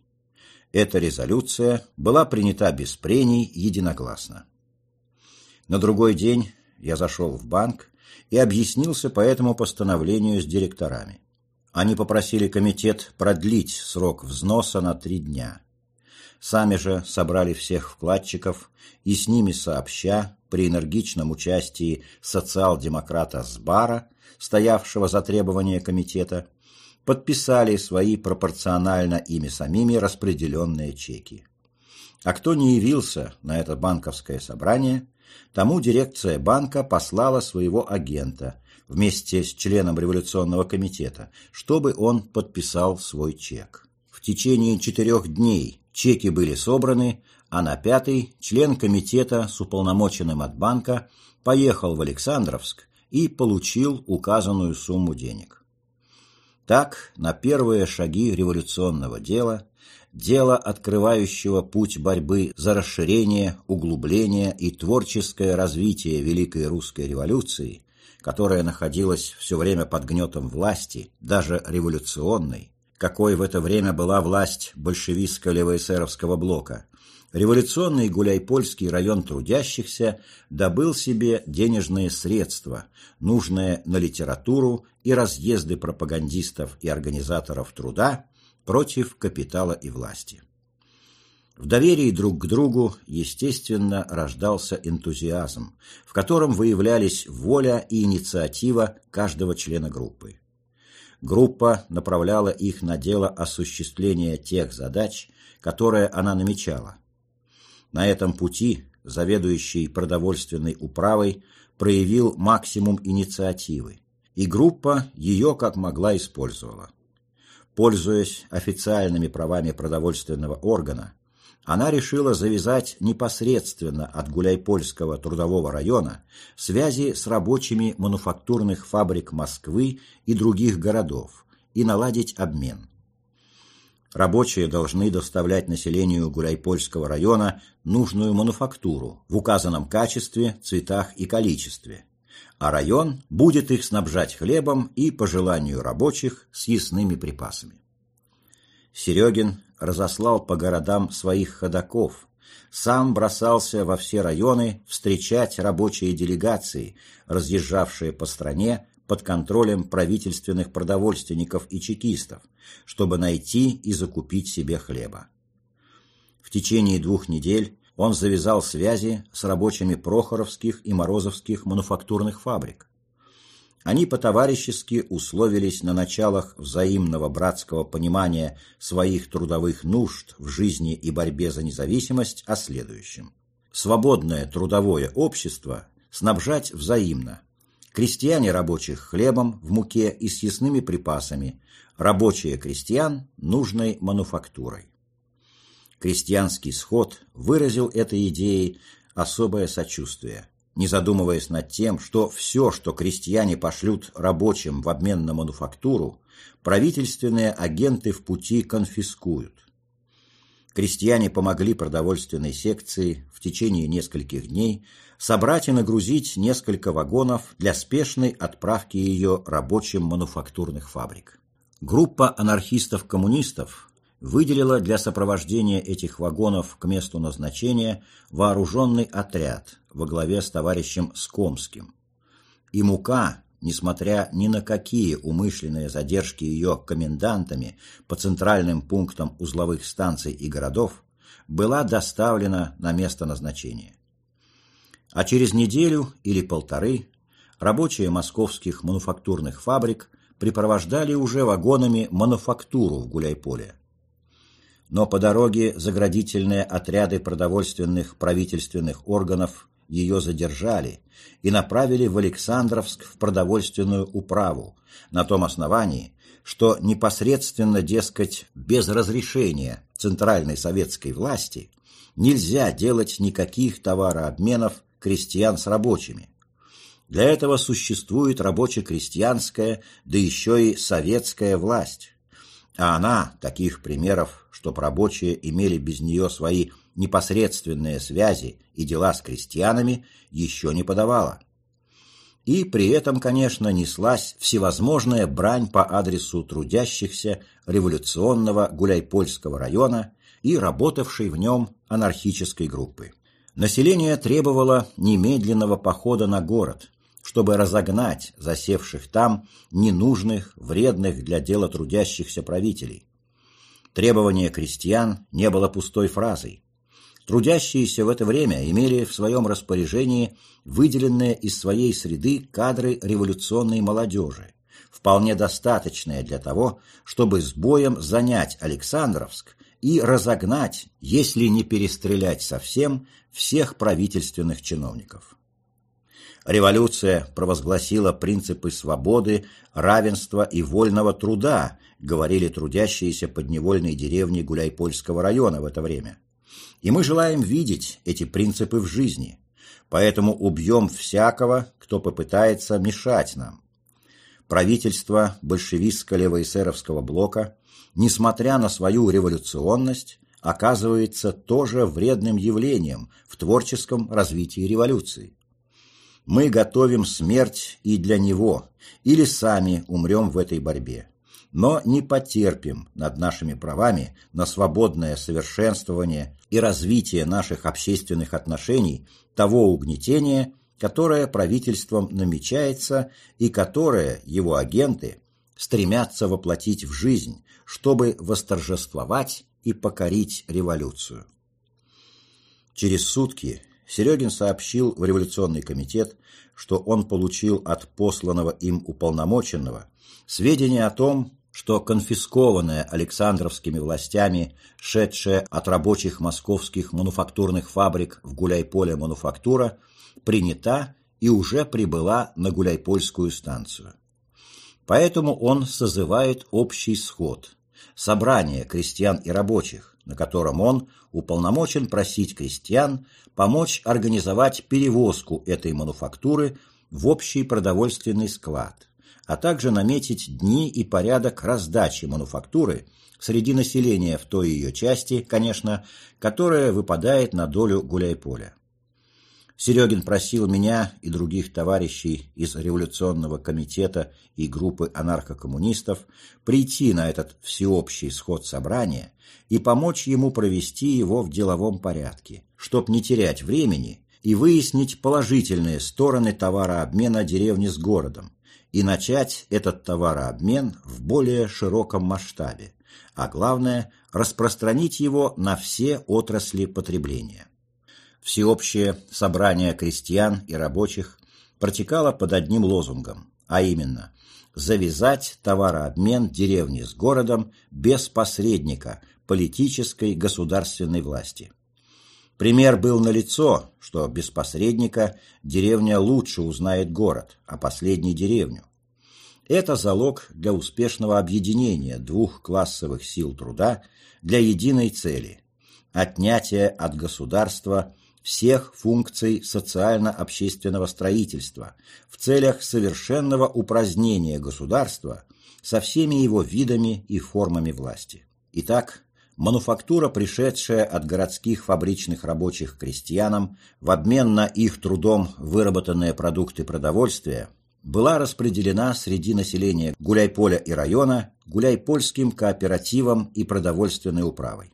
Эта резолюция была принята без прений единогласно. На другой день я зашел в банк и объяснился по этому постановлению с директорами. Они попросили комитет продлить срок взноса на три дня. Сами же собрали всех вкладчиков и с ними сообща при энергичном участии социал-демократа Сбара, стоявшего за требования комитета, подписали свои пропорционально ими самими распределенные чеки. А кто не явился на это банковское собрание, тому дирекция банка послала своего агента вместе с членом революционного комитета, чтобы он подписал свой чек. В течение четырех дней чеки были собраны, а на пятый член комитета с уполномоченным от банка поехал в Александровск и получил указанную сумму денег. Так, на первые шаги революционного дела, дело, открывающего путь борьбы за расширение, углубление и творческое развитие Великой Русской революции, которая находилась все время под гнетом власти, даже революционной, какой в это время была власть большевистско-левоэсеровского блока, революционный Гуляйпольский район трудящихся добыл себе денежные средства, нужные на литературу и разъезды пропагандистов и организаторов труда против капитала и власти. В доверии друг к другу, естественно, рождался энтузиазм, в котором выявлялись воля и инициатива каждого члена группы. Группа направляла их на дело осуществления тех задач, которые она намечала, на этом пути заведующий продовольственной управой проявил максимум инициативы, и группа ее как могла использовала. Пользуясь официальными правами продовольственного органа, она решила завязать непосредственно от Гуляйпольского трудового района связи с рабочими мануфактурных фабрик Москвы и других городов и наладить обмен. Рабочие должны доставлять населению Гуляйпольского района нужную мануфактуру в указанном качестве, цветах и количестве, а район будет их снабжать хлебом и, по желанию рабочих, съестными припасами. Серегин разослал по городам своих ходаков, сам бросался во все районы встречать рабочие делегации, разъезжавшие по стране под контролем правительственных продовольственников и чекистов, чтобы найти и закупить себе хлеба. В течение двух недель он завязал связи с рабочими Прохоровских и Морозовских мануфактурных фабрик. Они по-товарищески условились на началах взаимного братского понимания своих трудовых нужд в жизни и борьбе за независимость о следующем. Свободное трудовое общество снабжать взаимно, крестьяне рабочих хлебом в муке и съестными припасами, рабочие крестьян нужной мануфактурой. Крестьянский сход выразил этой идеей особое сочувствие, не задумываясь над тем, что все, что крестьяне пошлют рабочим в обмен на мануфактуру, правительственные агенты в пути конфискуют. Крестьяне помогли продовольственной секции в течение нескольких дней собрать и нагрузить несколько вагонов для спешной отправки ее рабочим мануфактурных фабрик. Группа анархистов-коммунистов выделила для сопровождения этих вагонов к месту назначения вооруженный отряд во главе с товарищем Скомским. И мука, несмотря ни на какие умышленные задержки ее комендантами по центральным пунктам узловых станций и городов, была доставлена на место назначения а через неделю или полторы рабочие московских мануфактурных фабрик припровождали уже вагонами мануфактуру в Гуляйполе. Но по дороге заградительные отряды продовольственных правительственных органов ее задержали и направили в Александровск в продовольственную управу на том основании, что непосредственно, дескать, без разрешения центральной советской власти нельзя делать никаких товарообменов крестьян с рабочими. Для этого существует рабоче-крестьянская, да еще и советская власть. А она, таких примеров, чтоб рабочие имели без нее свои непосредственные связи и дела с крестьянами, еще не подавала. И при этом, конечно, неслась всевозможная брань по адресу трудящихся революционного Гуляйпольского района и работавшей в нем анархической группы. Население требовало немедленного похода на город, чтобы разогнать засевших там ненужных, вредных для дела трудящихся правителей. Требование крестьян не было пустой фразой. Трудящиеся в это время имели в своем распоряжении выделенные из своей среды кадры революционной молодежи, вполне достаточные для того, чтобы с боем занять Александровск и разогнать, если не перестрелять совсем, всех правительственных чиновников. Революция провозгласила принципы свободы, равенства и вольного труда, говорили трудящиеся подневольной деревни Гуляйпольского района в это время. И мы желаем видеть эти принципы в жизни, поэтому убьем всякого, кто попытается мешать нам. Правительство большевистско-левоэсеровского блока, несмотря на свою революционность, оказывается тоже вредным явлением в творческом развитии революции. Мы готовим смерть и для него, или сами умрем в этой борьбе. Но не потерпим над нашими правами на свободное совершенствование и развитие наших общественных отношений того угнетения, которое правительством намечается и которое его агенты стремятся воплотить в жизнь, чтобы восторжествовать и покорить революцию. Через сутки Серегин сообщил в революционный комитет, что он получил от посланного им уполномоченного сведения о том, что конфискованная Александровскими властями, шедшая от рабочих московских мануфактурных фабрик в Гуляйполе мануфактура, принята и уже прибыла на Гуляйпольскую станцию. Поэтому он созывает общий сход, собрание крестьян и рабочих, на котором он уполномочен просить крестьян помочь организовать перевозку этой мануфактуры в общий продовольственный склад, а также наметить дни и порядок раздачи мануфактуры среди населения в той ее части, конечно, которая выпадает на долю гуляйполя. Серегин просил меня и других товарищей из революционного комитета и группы анархокоммунистов прийти на этот всеобщий сход собрания и помочь ему провести его в деловом порядке, чтоб не терять времени и выяснить положительные стороны товарообмена деревни с городом и начать этот товарообмен в более широком масштабе, а главное – распространить его на все отрасли потребления всеобщее собрание крестьян и рабочих протекало под одним лозунгом, а именно «завязать товарообмен деревни с городом без посредника политической государственной власти». Пример был налицо, что без посредника деревня лучше узнает город, а последний – деревню. Это залог для успешного объединения двух классовых сил труда для единой цели – отнятия от государства всех функций социально-общественного строительства в целях совершенного упразднения государства со всеми его видами и формами власти. Итак, мануфактура, пришедшая от городских фабричных рабочих крестьянам в обмен на их трудом выработанные продукты продовольствия, была распределена среди населения Гуляйполя и района Гуляйпольским кооперативом и продовольственной управой.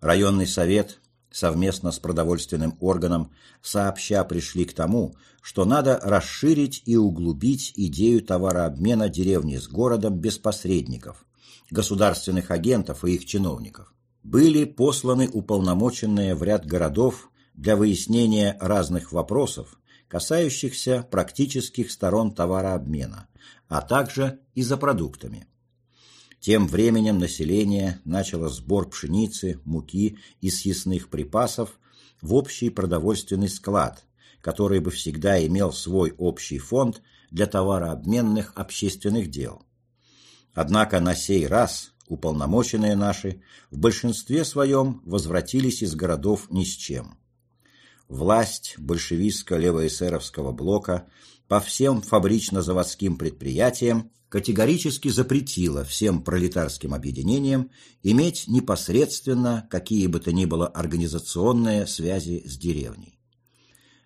Районный совет совместно с продовольственным органом сообща пришли к тому, что надо расширить и углубить идею товарообмена деревни с городом без посредников, государственных агентов и их чиновников. Были посланы уполномоченные в ряд городов для выяснения разных вопросов, касающихся практических сторон товарообмена, а также и за продуктами. Тем временем население начало сбор пшеницы, муки и съестных припасов в общий продовольственный склад, который бы всегда имел свой общий фонд для товарообменных общественных дел. Однако на сей раз уполномоченные наши в большинстве своем возвратились из городов ни с чем. Власть большевистско-левоэсеровского блока по всем фабрично-заводским предприятиям категорически запретила всем пролетарским объединениям иметь непосредственно какие бы то ни было организационные связи с деревней.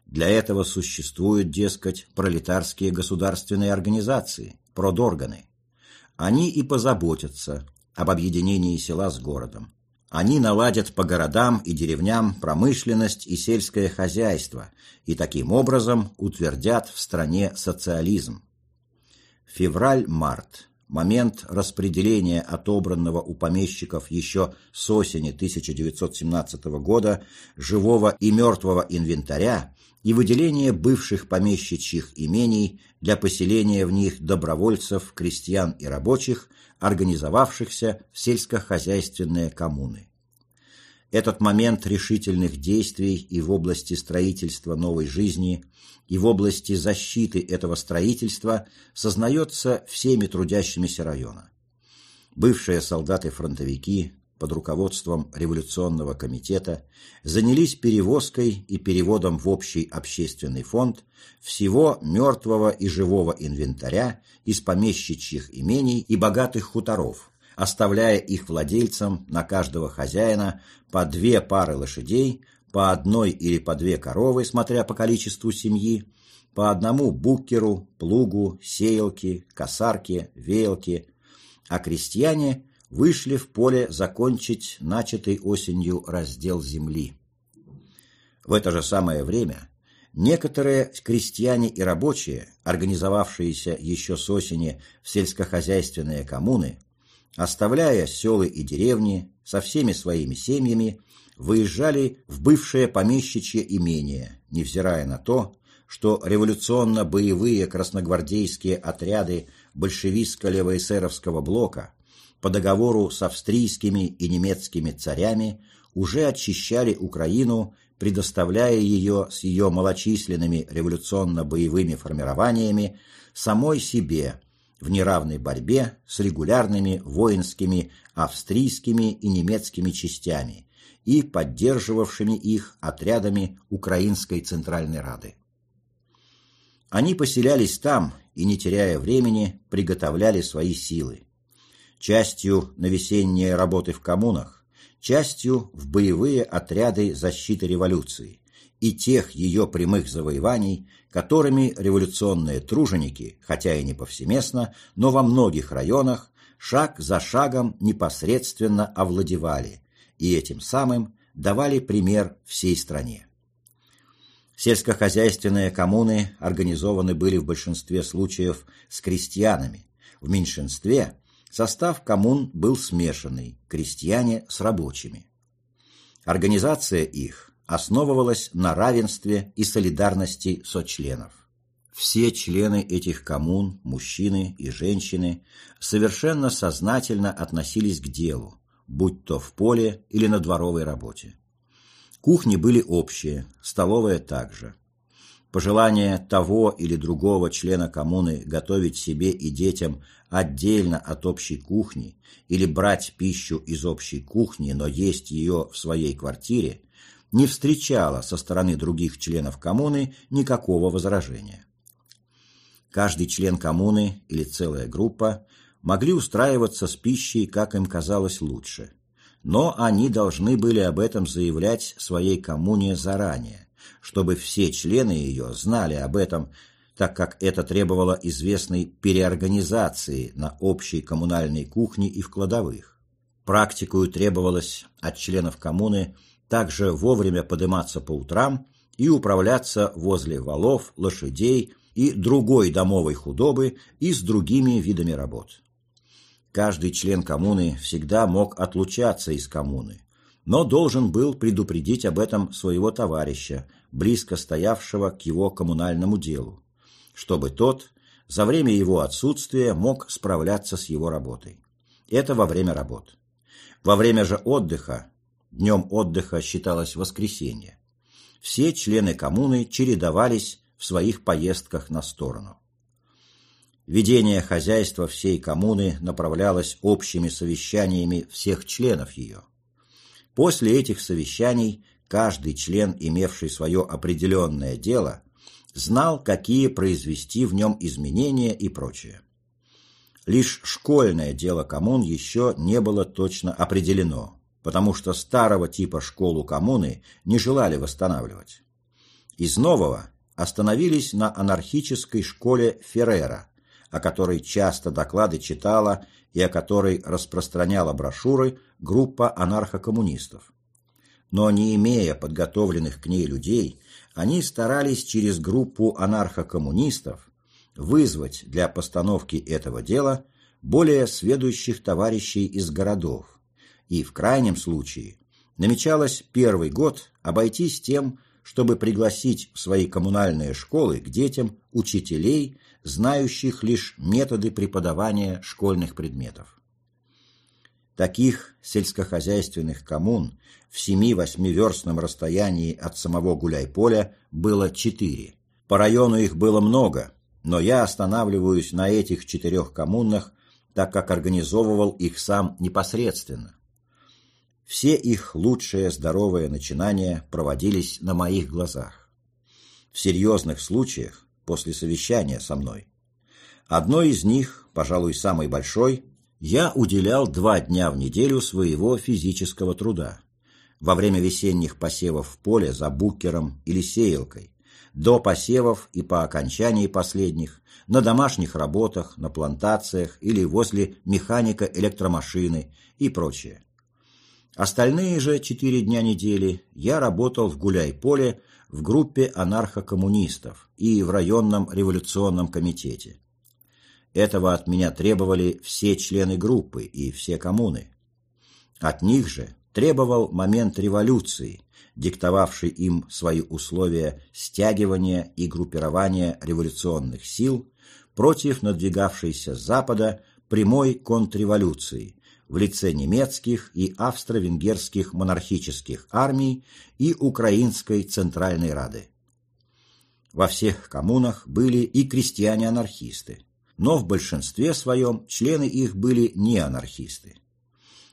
Для этого существуют, дескать, пролетарские государственные организации, продорганы. Они и позаботятся об объединении села с городом. Они наладят по городам и деревням промышленность и сельское хозяйство и таким образом утвердят в стране социализм. Февраль-март. момент распределения отобранного у помещиков еще с осени 1917 года живого и мертвого инвентаря и выделение бывших помещичьих имений для поселения в них добровольцев, крестьян и рабочих, организовавшихся в сельскохозяйственные коммуны. Этот момент решительных действий и в области строительства новой жизни, и в области защиты этого строительства сознается всеми трудящимися района. Бывшие солдаты-фронтовики под руководством революционного комитета занялись перевозкой и переводом в общий общественный фонд всего мертвого и живого инвентаря из помещичьих имений и богатых хуторов, оставляя их владельцам на каждого хозяина по две пары лошадей, по одной или по две коровы, смотря по количеству семьи, по одному букеру, плугу, сеялке, косарке, веялке, а крестьяне вышли в поле закончить начатый осенью раздел земли. В это же самое время некоторые крестьяне и рабочие, организовавшиеся еще с осени в сельскохозяйственные коммуны, оставляя селы и деревни со всеми своими семьями, выезжали в бывшее помещичье имение, невзирая на то, что революционно-боевые красногвардейские отряды большевистско-левоэсеровского блока по договору с австрийскими и немецкими царями уже очищали Украину, предоставляя ее с ее малочисленными революционно-боевыми формированиями самой себе в неравной борьбе с регулярными воинскими австрийскими и немецкими частями и поддерживавшими их отрядами Украинской Центральной Рады. Они поселялись там и, не теряя времени, приготовляли свои силы. Частью на весенние работы в коммунах, частью в боевые отряды защиты революции, и тех ее прямых завоеваний, которыми революционные труженики, хотя и не повсеместно, но во многих районах, шаг за шагом непосредственно овладевали и этим самым давали пример всей стране. Сельскохозяйственные коммуны организованы были в большинстве случаев с крестьянами, в меньшинстве состав коммун был смешанный, крестьяне с рабочими. Организация их основывалась на равенстве и солидарности сочленов. Все члены этих коммун, мужчины и женщины, совершенно сознательно относились к делу, будь то в поле или на дворовой работе. Кухни были общие, столовая также. Пожелание того или другого члена коммуны готовить себе и детям отдельно от общей кухни или брать пищу из общей кухни, но есть ее в своей квартире, не встречала со стороны других членов коммуны никакого возражения. Каждый член коммуны или целая группа могли устраиваться с пищей, как им казалось лучше, но они должны были об этом заявлять своей коммуне заранее, чтобы все члены ее знали об этом, так как это требовало известной переорганизации на общей коммунальной кухне и в кладовых. Практикую требовалось от членов коммуны также вовремя подниматься по утрам и управляться возле валов, лошадей и другой домовой худобы и с другими видами работ. Каждый член коммуны всегда мог отлучаться из коммуны, но должен был предупредить об этом своего товарища, близко стоявшего к его коммунальному делу, чтобы тот за время его отсутствия мог справляться с его работой. Это во время работ. Во время же отдыха Днем отдыха считалось воскресенье. Все члены коммуны чередовались в своих поездках на сторону. Ведение хозяйства всей коммуны направлялось общими совещаниями всех членов ее. После этих совещаний каждый член, имевший свое определенное дело, знал, какие произвести в нем изменения и прочее. Лишь школьное дело коммун еще не было точно определено, потому что старого типа школу коммуны не желали восстанавливать. Из нового остановились на анархической школе Феррера, о которой часто доклады читала и о которой распространяла брошюры группа анархокоммунистов. Но не имея подготовленных к ней людей, они старались через группу анархокоммунистов вызвать для постановки этого дела более сведущих товарищей из городов, и в крайнем случае намечалось первый год обойтись тем, чтобы пригласить в свои коммунальные школы к детям учителей, знающих лишь методы преподавания школьных предметов. Таких сельскохозяйственных коммун в семи-восьмиверстном расстоянии от самого Гуляйполя было четыре. По району их было много, но я останавливаюсь на этих четырех коммунах, так как организовывал их сам непосредственно. Все их лучшие здоровые начинания проводились на моих глазах. В серьезных случаях, после совещания со мной, одной из них, пожалуй, самой большой, я уделял два дня в неделю своего физического труда. Во время весенних посевов в поле за букером или сеялкой, до посевов и по окончании последних, на домашних работах, на плантациях или возле механика электромашины и прочее. Остальные же четыре дня недели я работал в Гуляй-Поле в группе анархокоммунистов и в районном революционном комитете. Этого от меня требовали все члены группы и все коммуны. От них же требовал момент революции, диктовавший им свои условия стягивания и группирования революционных сил против надвигавшейся Запада прямой контрреволюции, в лице немецких и австро-венгерских монархических армий и Украинской Центральной Рады. Во всех коммунах были и крестьяне-анархисты, но в большинстве своем члены их были не анархисты.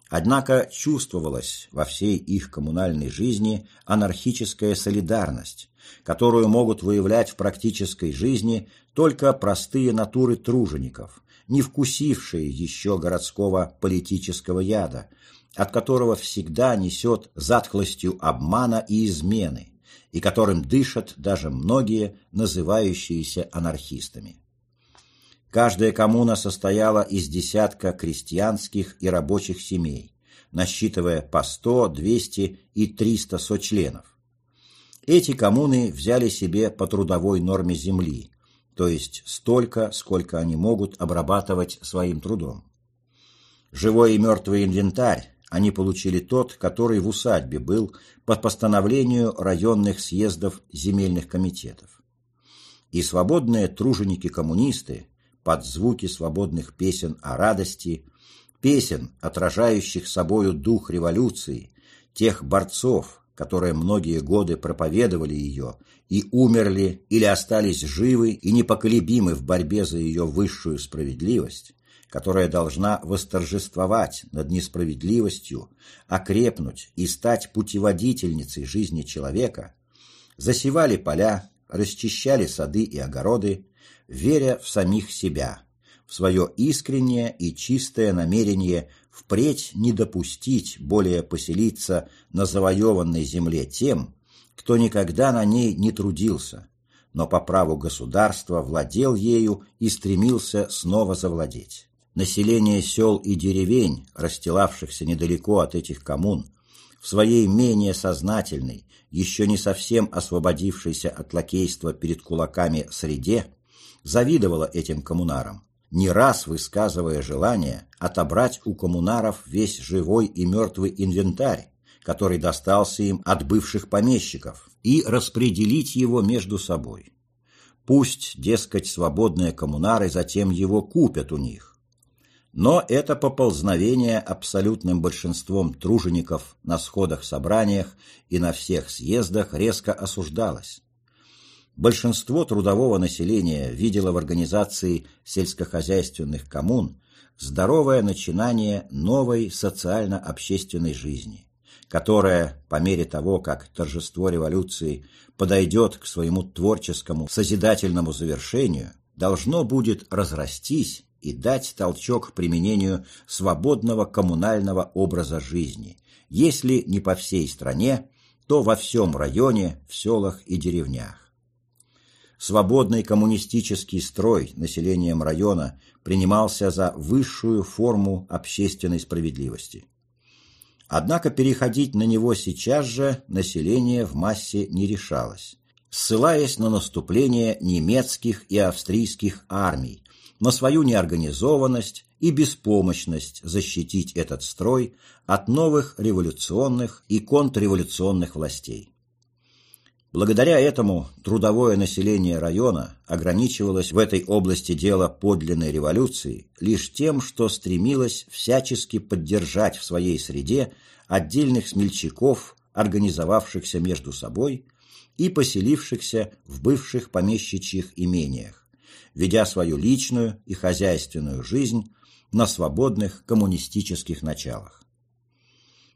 Однако чувствовалась во всей их коммунальной жизни анархическая солидарность, которую могут выявлять в практической жизни только простые натуры тружеников, не вкусившие еще городского политического яда, от которого всегда несет затхлостью обмана и измены, и которым дышат даже многие, называющиеся анархистами. Каждая коммуна состояла из десятка крестьянских и рабочих семей, насчитывая по 100, 200 и 300 сочленов. Эти коммуны взяли себе по трудовой норме земли, то есть столько, сколько они могут обрабатывать своим трудом. Живой и мертвый инвентарь они получили тот, который в усадьбе был по постановлению районных съездов земельных комитетов. И свободные труженики-коммунисты под звуки свободных песен о радости, песен, отражающих собою дух революции, тех борцов, которые многие годы проповедовали ее и умерли или остались живы и непоколебимы в борьбе за ее высшую справедливость, которая должна восторжествовать над несправедливостью, окрепнуть и стать путеводительницей жизни человека, засевали поля, расчищали сады и огороды, веря в самих себя, в свое искреннее и чистое намерение впредь не допустить более поселиться на завоеванной земле тем, кто никогда на ней не трудился, но по праву государства владел ею и стремился снова завладеть. Население сел и деревень, расстилавшихся недалеко от этих коммун, в своей менее сознательной, еще не совсем освободившейся от лакейства перед кулаками среде, завидовала этим коммунарам, не раз высказывая желание отобрать у коммунаров весь живой и мертвый инвентарь, который достался им от бывших помещиков, и распределить его между собой. Пусть, дескать, свободные коммунары затем его купят у них. Но это поползновение абсолютным большинством тружеников на сходах-собраниях и на всех съездах резко осуждалось большинство трудового населения видело в организации сельскохозяйственных коммун здоровое начинание новой социально-общественной жизни, которая, по мере того, как торжество революции подойдет к своему творческому созидательному завершению, должно будет разрастись и дать толчок применению свободного коммунального образа жизни, если не по всей стране, то во всем районе, в селах и деревнях свободный коммунистический строй населением района принимался за высшую форму общественной справедливости. Однако переходить на него сейчас же население в массе не решалось, ссылаясь на наступление немецких и австрийских армий, на свою неорганизованность и беспомощность защитить этот строй от новых революционных и контрреволюционных властей. Благодаря этому трудовое население района ограничивалось в этой области дела подлинной революции лишь тем, что стремилось всячески поддержать в своей среде отдельных смельчаков, организовавшихся между собой и поселившихся в бывших помещичьих имениях, ведя свою личную и хозяйственную жизнь на свободных коммунистических началах.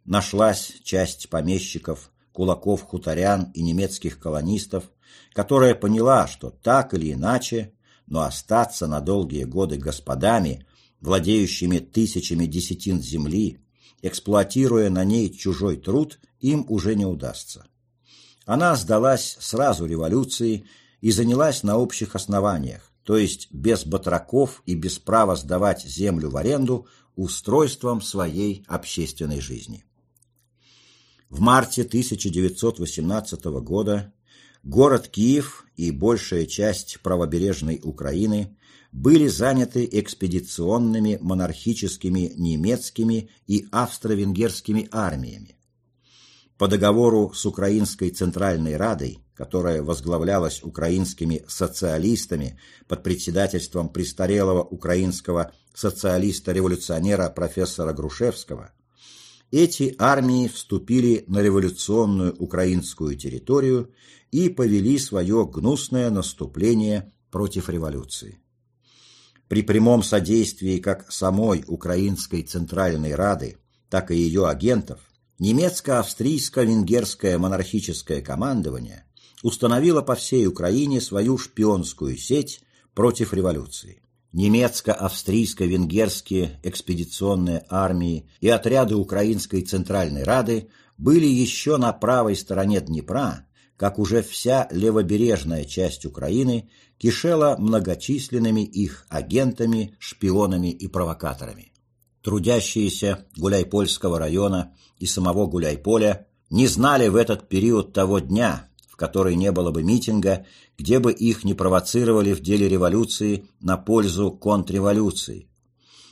Нашлась часть помещиков, кулаков-хуторян и немецких колонистов, которая поняла, что так или иначе, но остаться на долгие годы господами, владеющими тысячами десятин земли, эксплуатируя на ней чужой труд, им уже не удастся. Она сдалась сразу революции и занялась на общих основаниях, то есть без батраков и без права сдавать землю в аренду устройством своей общественной жизни. В марте 1918 года город Киев и большая часть правобережной Украины были заняты экспедиционными монархическими немецкими и австро-венгерскими армиями. По договору с Украинской Центральной Радой, которая возглавлялась украинскими социалистами под председательством престарелого украинского социалиста-революционера профессора Грушевского, эти армии вступили на революционную украинскую территорию и повели свое гнусное наступление против революции. При прямом содействии как самой Украинской Центральной Рады, так и ее агентов, немецко-австрийско-венгерское монархическое командование установило по всей Украине свою шпионскую сеть против революции немецко-австрийско-венгерские экспедиционные армии и отряды Украинской Центральной Рады были еще на правой стороне Днепра, как уже вся левобережная часть Украины кишела многочисленными их агентами, шпионами и провокаторами. Трудящиеся Гуляйпольского района и самого Гуляйполя не знали в этот период того дня, которой не было бы митинга, где бы их не провоцировали в деле революции на пользу контрреволюции.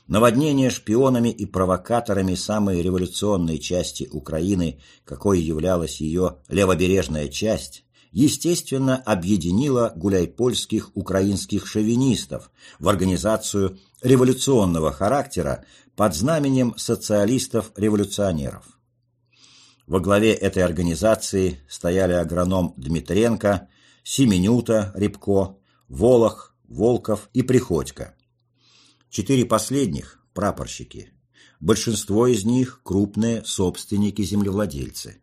Наводнение шпионами и провокаторами самой революционной части Украины, какой являлась ее левобережная часть, естественно, объединило гуляйпольских украинских шовинистов в организацию революционного характера под знаменем социалистов-революционеров. Во главе этой организации стояли агроном Дмитренко, Семенюта, Рябко, Волох, Волков и Приходько. Четыре последних – прапорщики. Большинство из них – крупные собственники-землевладельцы.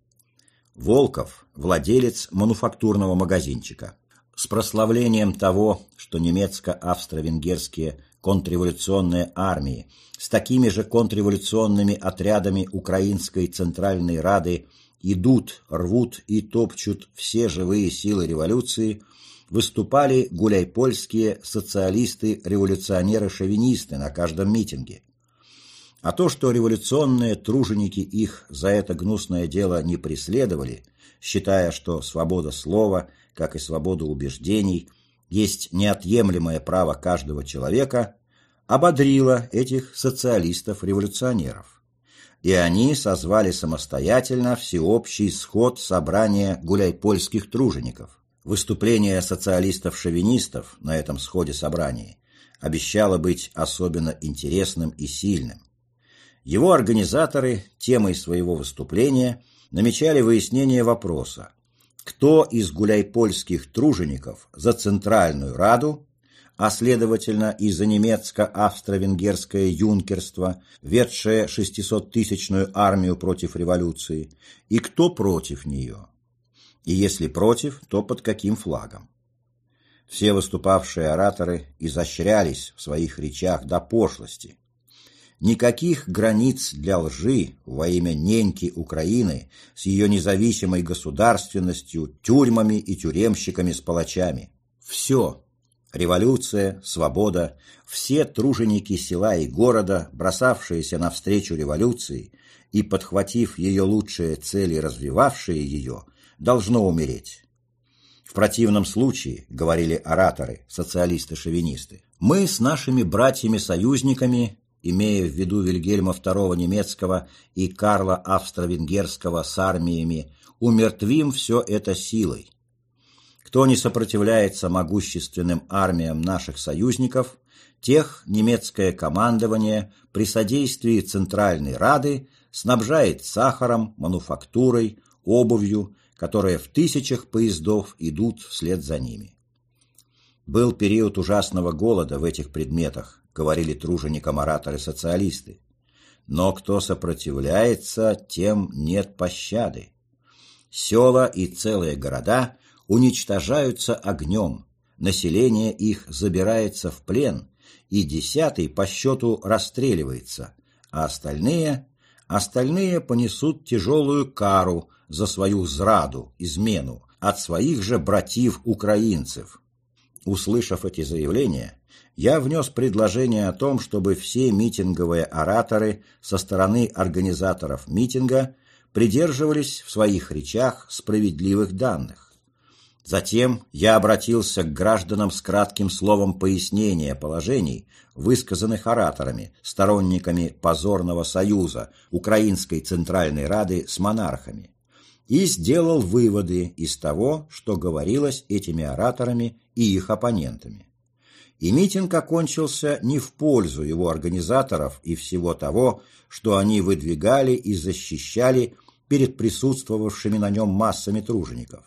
Волков – владелец мануфактурного магазинчика. С прославлением того, что немецко-австро-венгерские контрреволюционные армии с такими же контрреволюционными отрядами Украинской Центральной Рады идут, рвут и топчут все живые силы революции, выступали гуляйпольские социалисты-революционеры-шовинисты на каждом митинге. А то, что революционные труженики их за это гнусное дело не преследовали, считая, что свобода слова, как и свобода убеждений – есть неотъемлемое право каждого человека, ободрила этих социалистов-революционеров. И они созвали самостоятельно всеобщий сход собрания гуляйпольских тружеников. Выступление социалистов-шовинистов на этом сходе собрания обещало быть особенно интересным и сильным. Его организаторы темой своего выступления намечали выяснение вопроса, кто из гуляйпольских тружеников за Центральную Раду, а следовательно и за немецко-австро-венгерское юнкерство, ведшее 600-тысячную армию против революции, и кто против нее. И если против, то под каким флагом. Все выступавшие ораторы изощрялись в своих речах до пошлости, Никаких границ для лжи во имя неньки Украины с ее независимой государственностью, тюрьмами и тюремщиками с палачами. Все – революция, свобода, все труженики села и города, бросавшиеся навстречу революции и, подхватив ее лучшие цели, развивавшие ее, должно умереть. В противном случае, говорили ораторы, социалисты-шовинисты, Мы с нашими братьями-союзниками, имея в виду Вильгельма II немецкого и Карла Австро-Венгерского с армиями, умертвим все это силой. Кто не сопротивляется могущественным армиям наших союзников, тех немецкое командование при содействии Центральной Рады снабжает сахаром, мануфактурой, обувью, которые в тысячах поездов идут вслед за ними. Был период ужасного голода в этих предметах, говорили труженикам-ораторы-социалисты. Но кто сопротивляется, тем нет пощады. Села и целые города уничтожаются огнем, население их забирается в плен, и десятый по счету расстреливается, а остальные, остальные понесут тяжелую кару за свою зраду, измену, от своих же братьев-украинцев. Услышав эти заявления, я внес предложение о том, чтобы все митинговые ораторы со стороны организаторов митинга придерживались в своих речах справедливых данных. Затем я обратился к гражданам с кратким словом пояснения положений, высказанных ораторами, сторонниками позорного союза Украинской Центральной Рады с монархами, и сделал выводы из того, что говорилось этими ораторами и их оппонентами. И митинг окончился не в пользу его организаторов и всего того, что они выдвигали и защищали перед присутствовавшими на нем массами тружеников.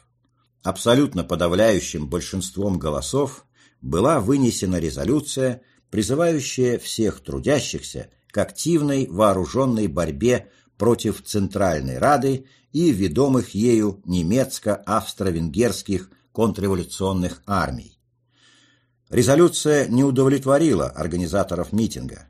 Абсолютно подавляющим большинством голосов была вынесена резолюция, призывающая всех трудящихся к активной вооруженной борьбе против Центральной Рады и ведомых ею немецко-австро-венгерских контрреволюционных армий. Резолюция не удовлетворила организаторов митинга.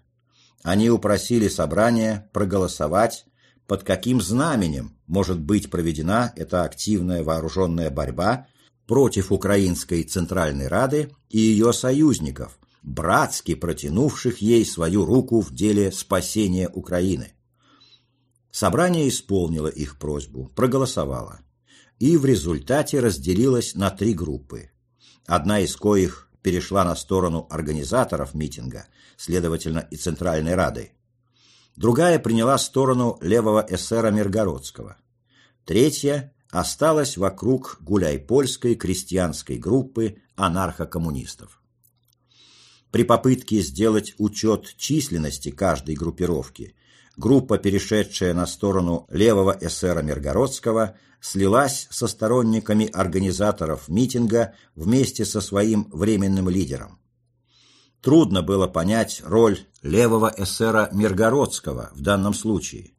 Они упросили собрание проголосовать, под каким знаменем может быть проведена эта активная вооруженная борьба против Украинской Центральной Рады и ее союзников, братски протянувших ей свою руку в деле спасения Украины. Собрание исполнило их просьбу, проголосовало и в результате разделилась на три группы. Одна из коих перешла на сторону организаторов митинга, следовательно, и Центральной Рады. Другая приняла сторону левого эсера Миргородского. Третья осталась вокруг гуляй-польской крестьянской группы анархокоммунистов. При попытке сделать учет численности каждой группировки, группа, перешедшая на сторону левого эсера Миргородского, слилась со сторонниками организаторов митинга вместе со своим временным лидером. Трудно было понять роль левого эсера Миргородского в данном случае.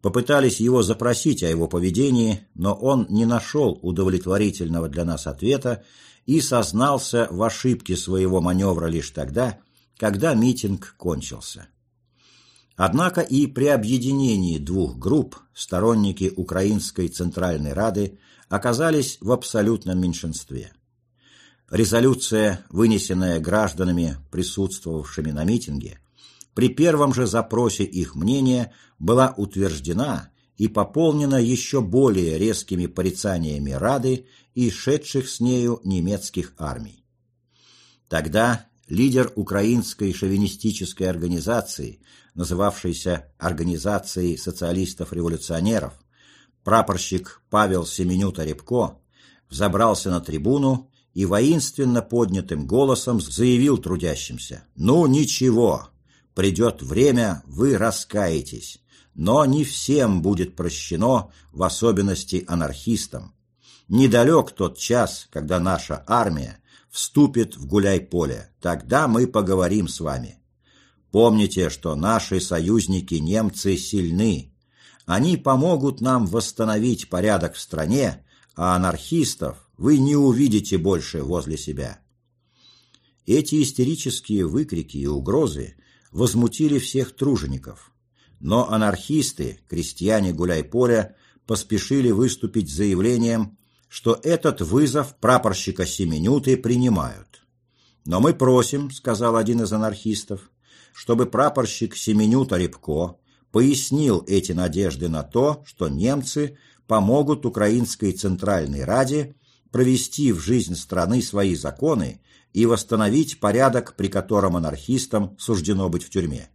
Попытались его запросить о его поведении, но он не нашел удовлетворительного для нас ответа и сознался в ошибке своего маневра лишь тогда, когда митинг кончился. Однако и при объединении двух групп сторонники Украинской Центральной Рады оказались в абсолютном меньшинстве. Резолюция, вынесенная гражданами, присутствовавшими на митинге, при первом же запросе их мнения была утверждена и пополнена еще более резкими порицаниями Рады и шедших с нею немецких армий. Тогда лидер украинской шовинистической организации, называвшейся Организацией социалистов-революционеров, прапорщик Павел Семенюта-Рябко, взобрался на трибуну и воинственно поднятым голосом заявил трудящимся «Ну ничего, придет время, вы раскаетесь, но не всем будет прощено, в особенности анархистам. Недалек тот час, когда наша армия вступит в гуляй-поле. Тогда мы поговорим с вами. Помните, что наши союзники-немцы сильны. Они помогут нам восстановить порядок в стране, а анархистов вы не увидите больше возле себя. Эти истерические выкрики и угрозы возмутили всех тружеников. Но анархисты, крестьяне гуляй-поля, поспешили выступить с заявлением что этот вызов прапорщика Семенюты принимают. «Но мы просим», — сказал один из анархистов, чтобы прапорщик Семенюта Рябко пояснил эти надежды на то, что немцы помогут Украинской Центральной Раде провести в жизнь страны свои законы и восстановить порядок, при котором анархистам суждено быть в тюрьме.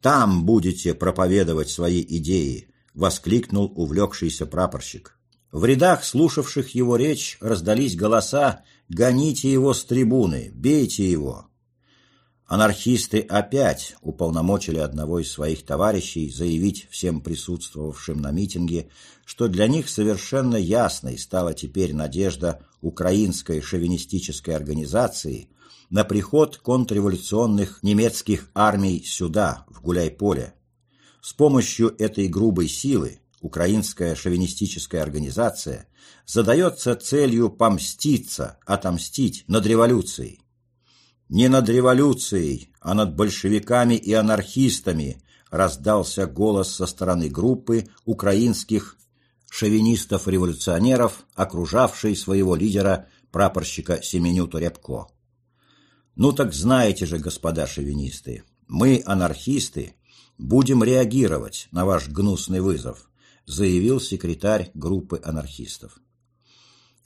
«Там будете проповедовать свои идеи», — воскликнул увлекшийся прапорщик. В рядах слушавших его речь раздались голоса «Гоните его с трибуны! Бейте его!» Анархисты опять уполномочили одного из своих товарищей заявить всем присутствовавшим на митинге, что для них совершенно ясной стала теперь надежда украинской шовинистической организации на приход контрреволюционных немецких армий сюда, в Гуляйполе. С помощью этой грубой силы украинская шовинистическая организация задается целью помститься, отомстить над революцией не над революцией, а над большевиками и анархистами раздался голос со стороны группы украинских шовинистов-революционеров, окружавшей своего лидера прапорщика Семенюту Рябко. «Ну так знаете же, господа шовинисты, мы, анархисты, будем реагировать на ваш гнусный вызов», заявил секретарь группы анархистов.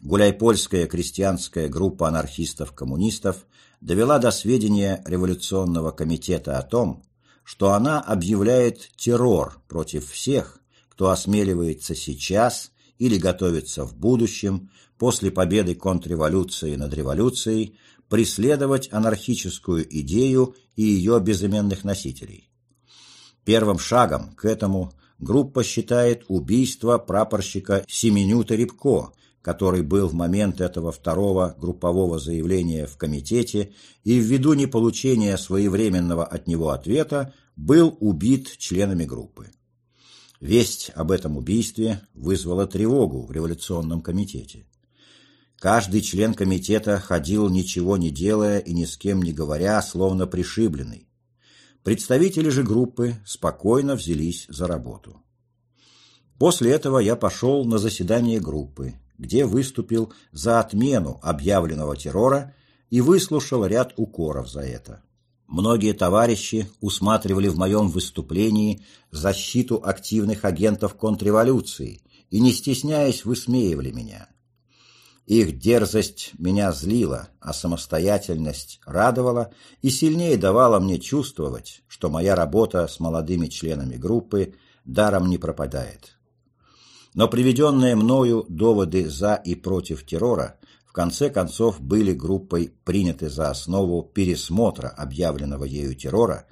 Гуляйпольская крестьянская группа анархистов-коммунистов довела до сведения революционного комитета о том, что она объявляет террор против всех, кто осмеливается сейчас или готовится в будущем, после победы контрреволюции над революцией, преследовать анархическую идею и ее безыменных носителей. Первым шагом к этому группа считает убийство прапорщика Семенюта Рябко который был в момент этого второго группового заявления в комитете и ввиду неполучения своевременного от него ответа был убит членами группы. Весть об этом убийстве вызвала тревогу в революционном комитете. Каждый член комитета ходил ничего не делая и ни с кем не говоря, словно пришибленный. Представители же группы спокойно взялись за работу. После этого я пошел на заседание группы, где выступил за отмену объявленного террора и выслушал ряд укоров за это. Многие товарищи усматривали в моем выступлении защиту активных агентов контрреволюции и, не стесняясь, высмеивали меня. Их дерзость меня злила, а самостоятельность радовала и сильнее давала мне чувствовать, что моя работа с молодыми членами группы даром не пропадает. Но приведенные мною доводы за и против террора в конце концов были группой приняты за основу пересмотра объявленного ею террора,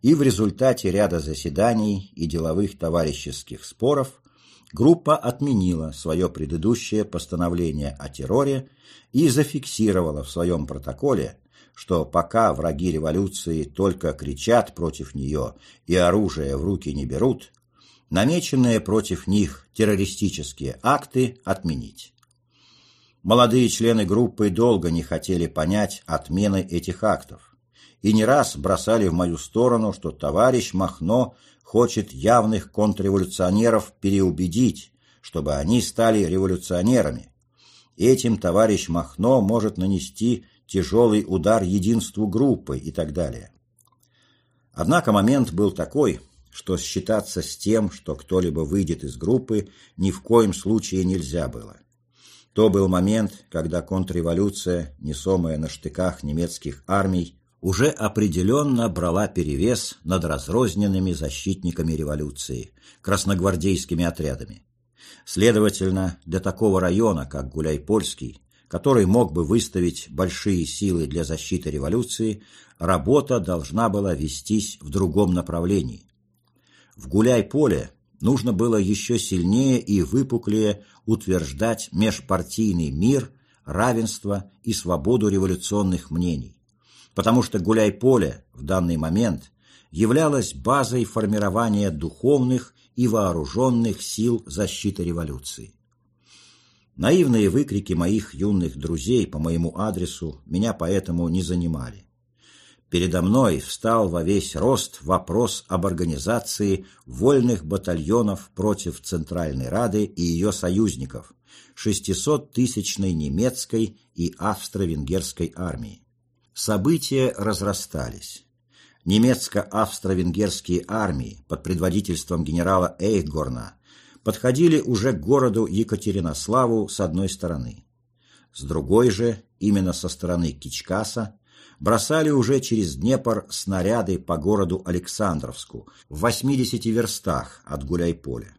и в результате ряда заседаний и деловых товарищеских споров группа отменила свое предыдущее постановление о терроре и зафиксировала в своем протоколе, что пока враги революции только кричат против нее и оружие в руки не берут, намеченные против них террористические акты отменить. Молодые члены группы долго не хотели понять отмены этих актов и не раз бросали в мою сторону, что товарищ Махно хочет явных контрреволюционеров переубедить, чтобы они стали революционерами. Этим товарищ Махно может нанести тяжелый удар единству группы и так далее. Однако момент был такой – что считаться с тем, что кто-либо выйдет из группы, ни в коем случае нельзя было. То был момент, когда контрреволюция, несомая на штыках немецких армий, уже определенно брала перевес над разрозненными защитниками революции, красногвардейскими отрядами. Следовательно, для такого района, как Гуляйпольский, который мог бы выставить большие силы для защиты революции, работа должна была вестись в другом направлении, в гуляй-поле нужно было еще сильнее и выпуклее утверждать межпартийный мир, равенство и свободу революционных мнений, потому что гуляй-поле в данный момент являлось базой формирования духовных и вооруженных сил защиты революции. Наивные выкрики моих юных друзей по моему адресу меня поэтому не занимали передо мной встал во весь рост вопрос об организации вольных батальонов против Центральной Рады и ее союзников, 600-тысячной немецкой и австро-венгерской армии. События разрастались. Немецко-австро-венгерские армии под предводительством генерала Эйхгорна подходили уже к городу Екатеринославу с одной стороны. С другой же, именно со стороны Кичкаса, бросали уже через Днепр снаряды по городу Александровску в 80 верстах от Гуляйполя.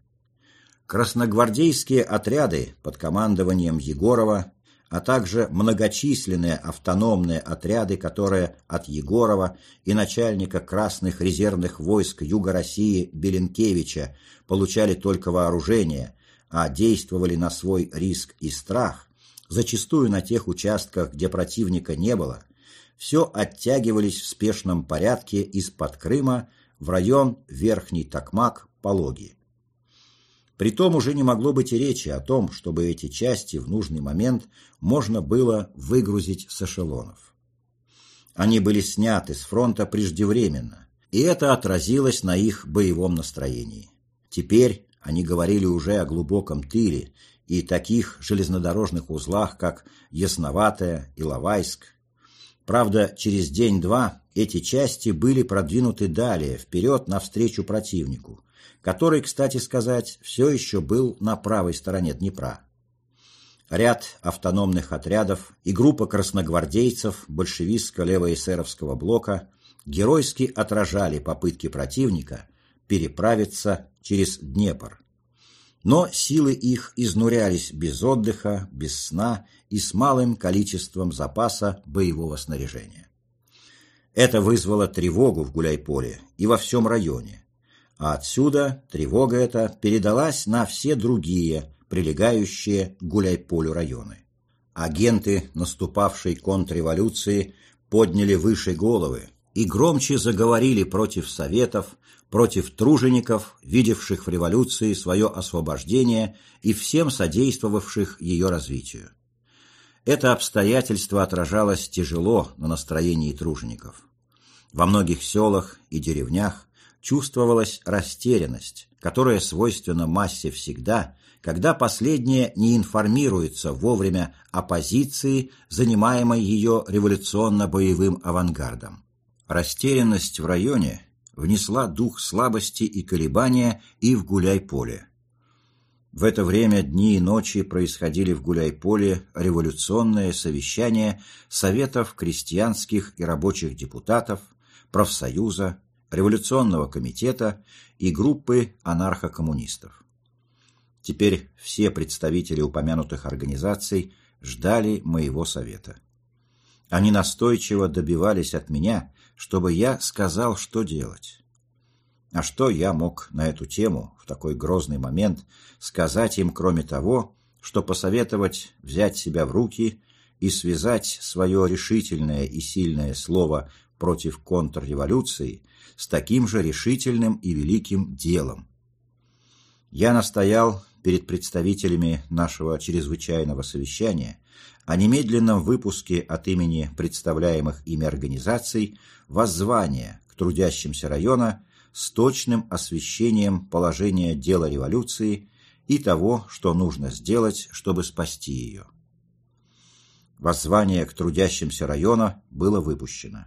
Красногвардейские отряды под командованием Егорова а также многочисленные автономные отряды, которые от Егорова и начальника Красных резервных войск Юга России Беленкевича получали только вооружение, а действовали на свой риск и страх, зачастую на тех участках, где противника не было, все оттягивались в спешном порядке из-под Крыма в район Верхний Токмак-Пологи. Притом уже не могло быть и речи о том, чтобы эти части в нужный момент можно было выгрузить с эшелонов. Они были сняты с фронта преждевременно, и это отразилось на их боевом настроении. Теперь они говорили уже о глубоком тыле и таких железнодорожных узлах, как Ясноватая, Иловайск. Правда, через день-два эти части были продвинуты далее, вперед навстречу противнику, который, кстати сказать, все еще был на правой стороне Днепра. Ряд автономных отрядов и группа красногвардейцев большевистско-левоэсеровского блока геройски отражали попытки противника переправиться через Днепр. Но силы их изнурялись без отдыха, без сна и с малым количеством запаса боевого снаряжения. Это вызвало тревогу в Гуляйполе и во всем районе, а отсюда тревога эта передалась на все другие, прилегающие к Гуляйполю районы. Агенты наступавшей контрреволюции подняли выше головы и громче заговорили против советов, против тружеников, видевших в революции свое освобождение и всем содействовавших ее развитию. Это обстоятельство отражалось тяжело на настроении тружеников. Во многих селах и деревнях чувствовалась растерянность, которая свойственна массе всегда, когда последняя не информируется вовремя о позиции, занимаемой ее революционно-боевым авангардом. Растерянность в районе внесла дух слабости и колебания и в Гуляй-поле. В это время дни и ночи происходили в Гуляй-поле революционные совещания Советов крестьянских и рабочих депутатов, профсоюза, революционного комитета и группы анархокоммунистов. Теперь все представители упомянутых организаций ждали моего совета. Они настойчиво добивались от меня, чтобы я сказал, что делать. А что я мог на эту тему в такой грозный момент сказать им, кроме того, что посоветовать взять себя в руки и связать свое решительное и сильное слово против контрреволюции с таким же решительным и великим делом. Я настоял перед представителями нашего чрезвычайного совещания о немедленном выпуске от имени представляемых ими организаций воззвания к трудящимся района с точным освещением положения дела революции и того, что нужно сделать, чтобы спасти ее. Воззвание к трудящимся района было выпущено.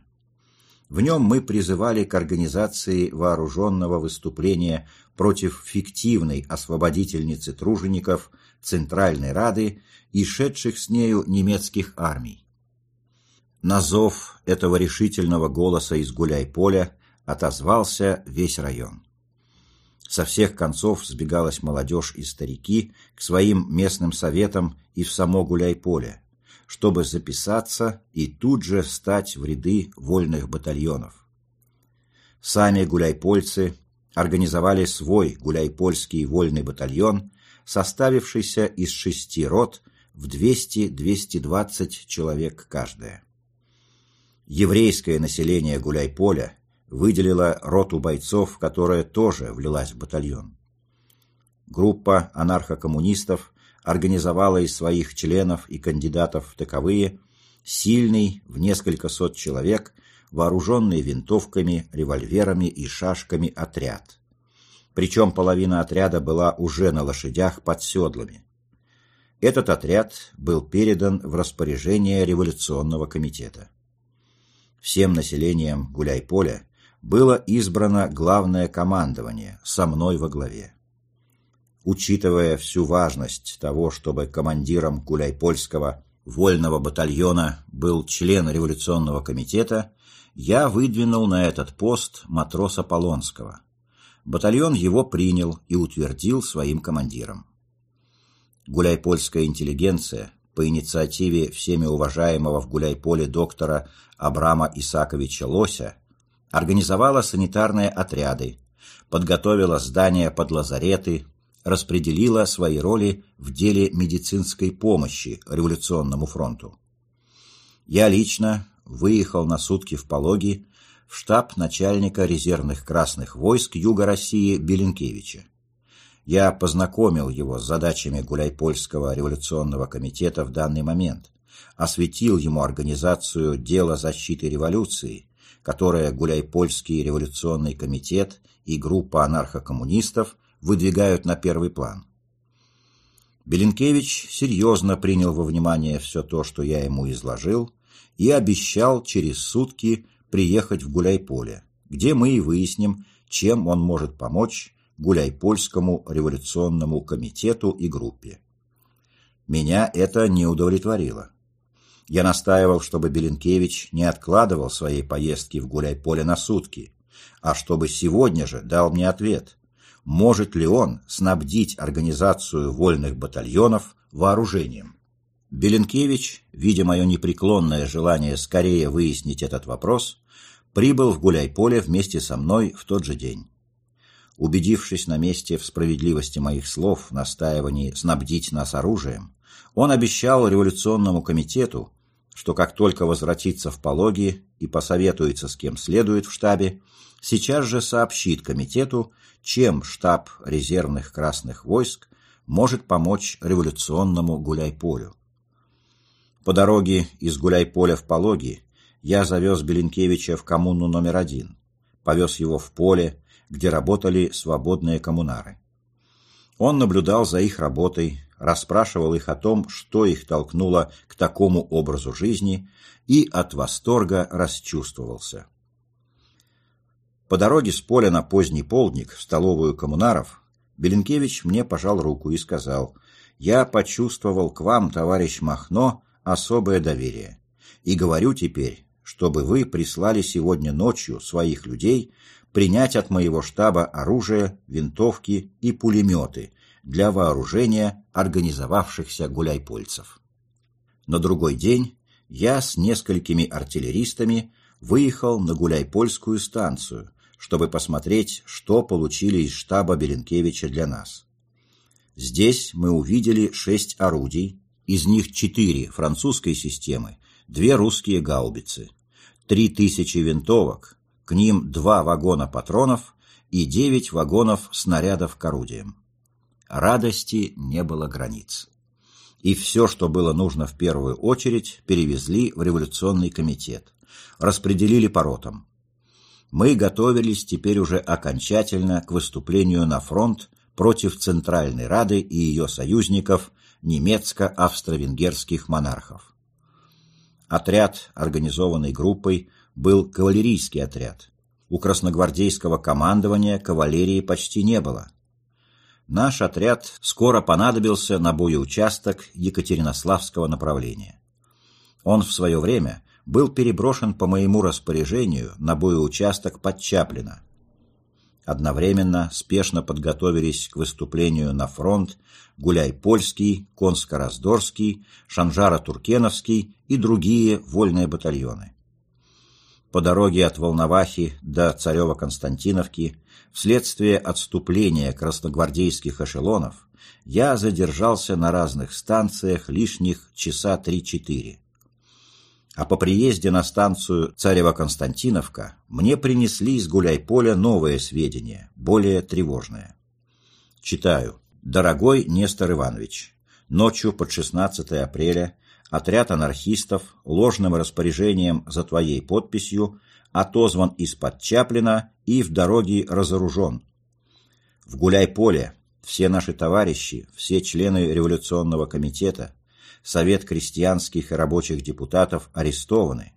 В нем мы призывали к организации вооруженного выступления против фиктивной освободительницы тружеников Центральной Рады и шедших с нею немецких армий. На зов этого решительного голоса из гуляй-поля отозвался весь район. Со всех концов сбегалась молодежь и старики к своим местным советам и в само гуляй-поле, чтобы записаться и тут же встать в ряды вольных батальонов. Сами гуляйпольцы организовали свой гуляйпольский вольный батальон, составившийся из шести рот в 200-220 человек каждая. Еврейское население Гуляйполя выделило роту бойцов, которая тоже влилась в батальон. Группа анархокоммунистов организовала из своих членов и кандидатов в таковые сильный в несколько сот человек, вооруженный винтовками, револьверами и шашками отряд. Причем половина отряда была уже на лошадях под седлами. Этот отряд был передан в распоряжение революционного комитета. Всем населением Гуляй-Поля было избрано главное командование со мной во главе. Учитывая всю важность того, чтобы командиром Гуляйпольского вольного батальона был член революционного комитета, я выдвинул на этот пост матроса Полонского. Батальон его принял и утвердил своим командиром. Гуляйпольская интеллигенция по инициативе всеми уважаемого в Гуляйполе доктора Абрама Исаковича Лося организовала санитарные отряды, подготовила здания под лазареты, распределила свои роли в деле медицинской помощи революционному фронту. Я лично выехал на сутки в Пологи в штаб начальника резервных красных войск Юга России Беленкевича. Я познакомил его с задачами Гуляйпольского революционного комитета в данный момент, осветил ему организацию дела защиты революции, которое Гуляйпольский революционный комитет и группа анархокоммунистов выдвигают на первый план. Беленкевич серьезно принял во внимание все то, что я ему изложил, и обещал через сутки приехать в Гуляйполе, где мы и выясним, чем он может помочь Гуляйпольскому революционному комитету и группе. Меня это не удовлетворило. Я настаивал, чтобы Беленкевич не откладывал своей поездки в Гуляйполе на сутки, а чтобы сегодня же дал мне ответ, может ли он снабдить организацию вольных батальонов вооружением. Беленкевич, видя мое непреклонное желание скорее выяснить этот вопрос, прибыл в Гуляйполе вместе со мной в тот же день. Убедившись на месте в справедливости моих слов, настаивании снабдить нас оружием, он обещал революционному комитету, что как только возвратится в Пологи и посоветуется с кем следует в штабе, сейчас же сообщит комитету, чем штаб резервных красных войск может помочь революционному Гуляйполю. По дороге из Гуляйполя в Пологи я завез Беленкевича в коммуну номер один, повез его в поле, где работали свободные коммунары. Он наблюдал за их работой, расспрашивал их о том, что их толкнуло к такому образу жизни, и от восторга расчувствовался. По дороге с поля на поздний полдник в столовую коммунаров Беленкевич мне пожал руку и сказал, «Я почувствовал к вам, товарищ Махно, особое доверие. И говорю теперь, чтобы вы прислали сегодня ночью своих людей принять от моего штаба оружие, винтовки и пулеметы для вооружения организовавшихся гуляйпольцев. На другой день я с несколькими артиллеристами выехал на Гуляйпольскую станцию, чтобы посмотреть, что получили из штаба Беленкевича для нас. Здесь мы увидели шесть орудий, из них четыре французской системы, две русские гаубицы, три тысячи винтовок, к ним два вагона патронов и девять вагонов снарядов к орудиям. Радости не было границ. И все, что было нужно в первую очередь, перевезли в революционный комитет, распределили по ротам. Мы готовились теперь уже окончательно к выступлению на фронт против Центральной Рады и ее союзников немецко-австро-венгерских монархов. Отряд, организованный группой, был кавалерийский отряд. У красногвардейского командования кавалерии почти не было. Наш отряд скоро понадобился на боеучасток Екатеринославского направления. Он в свое время был переброшен по моему распоряжению на боеучасток под Чаплино, Одновременно спешно подготовились к выступлению на фронт Гуляй-Польский, Конско-Раздорский, Шанжара-Туркеновский и другие вольные батальоны. По дороге от Волновахи до Царева-Константиновки вследствие отступления красногвардейских эшелонов я задержался на разных станциях лишних часа 3-4 а по приезде на станцию Царева-Константиновка мне принесли из гуляй-поля новые сведения, более тревожные. Читаю. Дорогой Нестор Иванович, ночью под 16 апреля отряд анархистов ложным распоряжением за твоей подписью отозван из-под Чаплина и в дороге разоружен. В гуляй-поле все наши товарищи, все члены революционного комитета Совет крестьянских и рабочих депутатов арестованы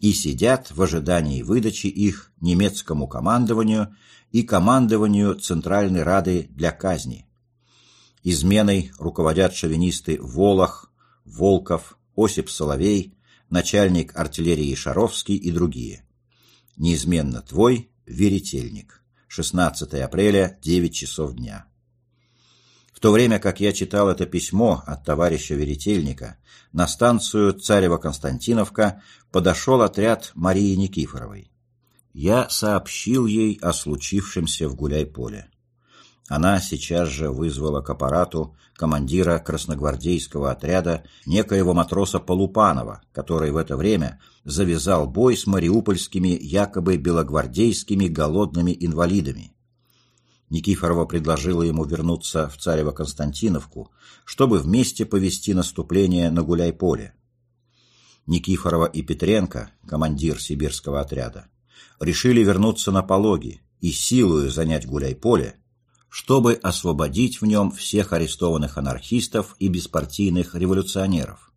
и сидят в ожидании выдачи их немецкому командованию и командованию Центральной Рады для казни. Изменой руководят шовинисты Волох, Волков, Осип Соловей, начальник артиллерии Шаровский и другие. Неизменно твой, веретельник. 16 апреля, 9 часов дня. В то время как я читал это письмо от товарища Веретельника, на станцию Царева-Константиновка подошел отряд Марии Никифоровой. Я сообщил ей о случившемся в Гуляй-Поле. Она сейчас же вызвала к аппарату командира красногвардейского отряда некоего матроса Полупанова, который в это время завязал бой с мариупольскими якобы белогвардейскими голодными инвалидами. Никифорова предложила ему вернуться в Царево-Константиновку, чтобы вместе повести наступление на Гуляй-Поле. Никифорова и Петренко, командир сибирского отряда, решили вернуться на Пологи и силою занять Гуляй-Поле, чтобы освободить в нем всех арестованных анархистов и беспартийных революционеров,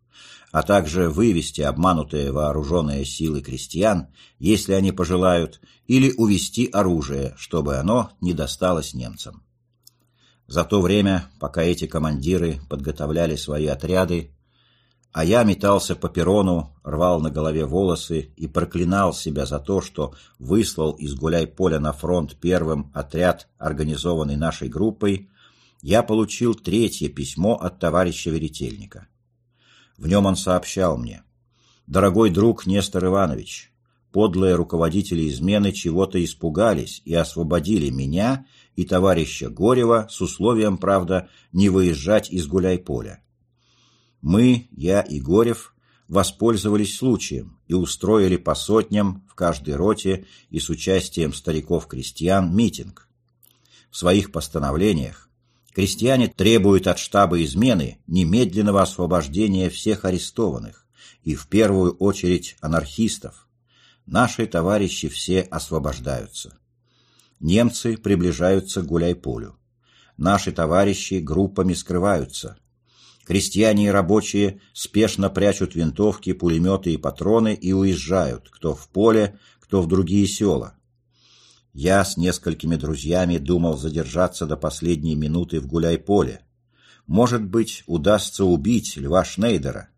а также вывести обманутые вооруженные силы крестьян, если они пожелают, или увести оружие, чтобы оно не досталось немцам. За то время, пока эти командиры подготовляли свои отряды, а я метался по перрону, рвал на голове волосы и проклинал себя за то, что выслал из гуляй-поля на фронт первым отряд, организованный нашей группой, я получил третье письмо от товарища Веретельника. В нем он сообщал мне, «Дорогой друг Нестор Иванович, подлые руководители измены чего-то испугались и освободили меня и товарища Горева с условием, правда, не выезжать из гуляй-поля. Мы, я и Горев, воспользовались случаем и устроили по сотням в каждой роте и с участием стариков-крестьян митинг. В своих постановлениях крестьяне требуют от штаба измены немедленного освобождения всех арестованных и в первую очередь анархистов. Наши товарищи все освобождаются. Немцы приближаются к гуляй-полю. Наши товарищи группами скрываются – Крестьяне и рабочие спешно прячут винтовки, пулеметы и патроны и уезжают, кто в поле, кто в другие села. Я с несколькими друзьями думал задержаться до последней минуты в гуляй-поле. Может быть, удастся убить Льва Шнейдера.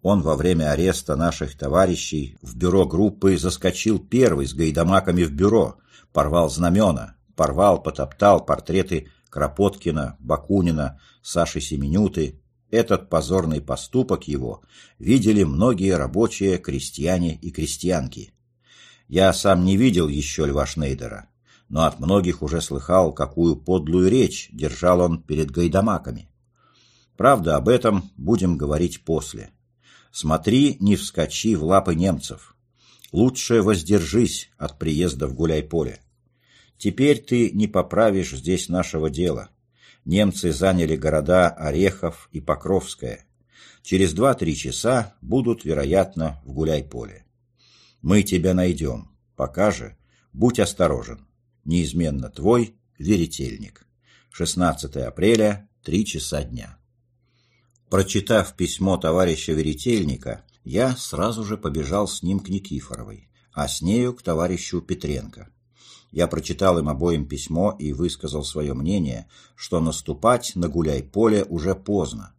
Он во время ареста наших товарищей в бюро группы заскочил первый с гайдамаками в бюро, порвал знамена, порвал, потоптал портреты Кропоткина, Бакунина, Саши Семенюты, этот позорный поступок его видели многие рабочие, крестьяне и крестьянки. Я сам не видел еще Льва Шнейдера, но от многих уже слыхал, какую подлую речь держал он перед гайдамаками. Правда, об этом будем говорить после. Смотри, не вскочи в лапы немцев. Лучше воздержись от приезда в гуляй-поле. Теперь ты не поправишь здесь нашего дела немцы заняли города Орехов и Покровское. Через два-три часа будут, вероятно, в Гуляй-поле. Мы тебя найдем. Пока же будь осторожен. Неизменно твой веретельник. 16 апреля, 3 часа дня. Прочитав письмо товарища Веретельника, я сразу же побежал с ним к Никифоровой, а с нею к товарищу Петренко. Я прочитал им обоим письмо и высказал свое мнение, что наступать на гуляй-поле уже поздно.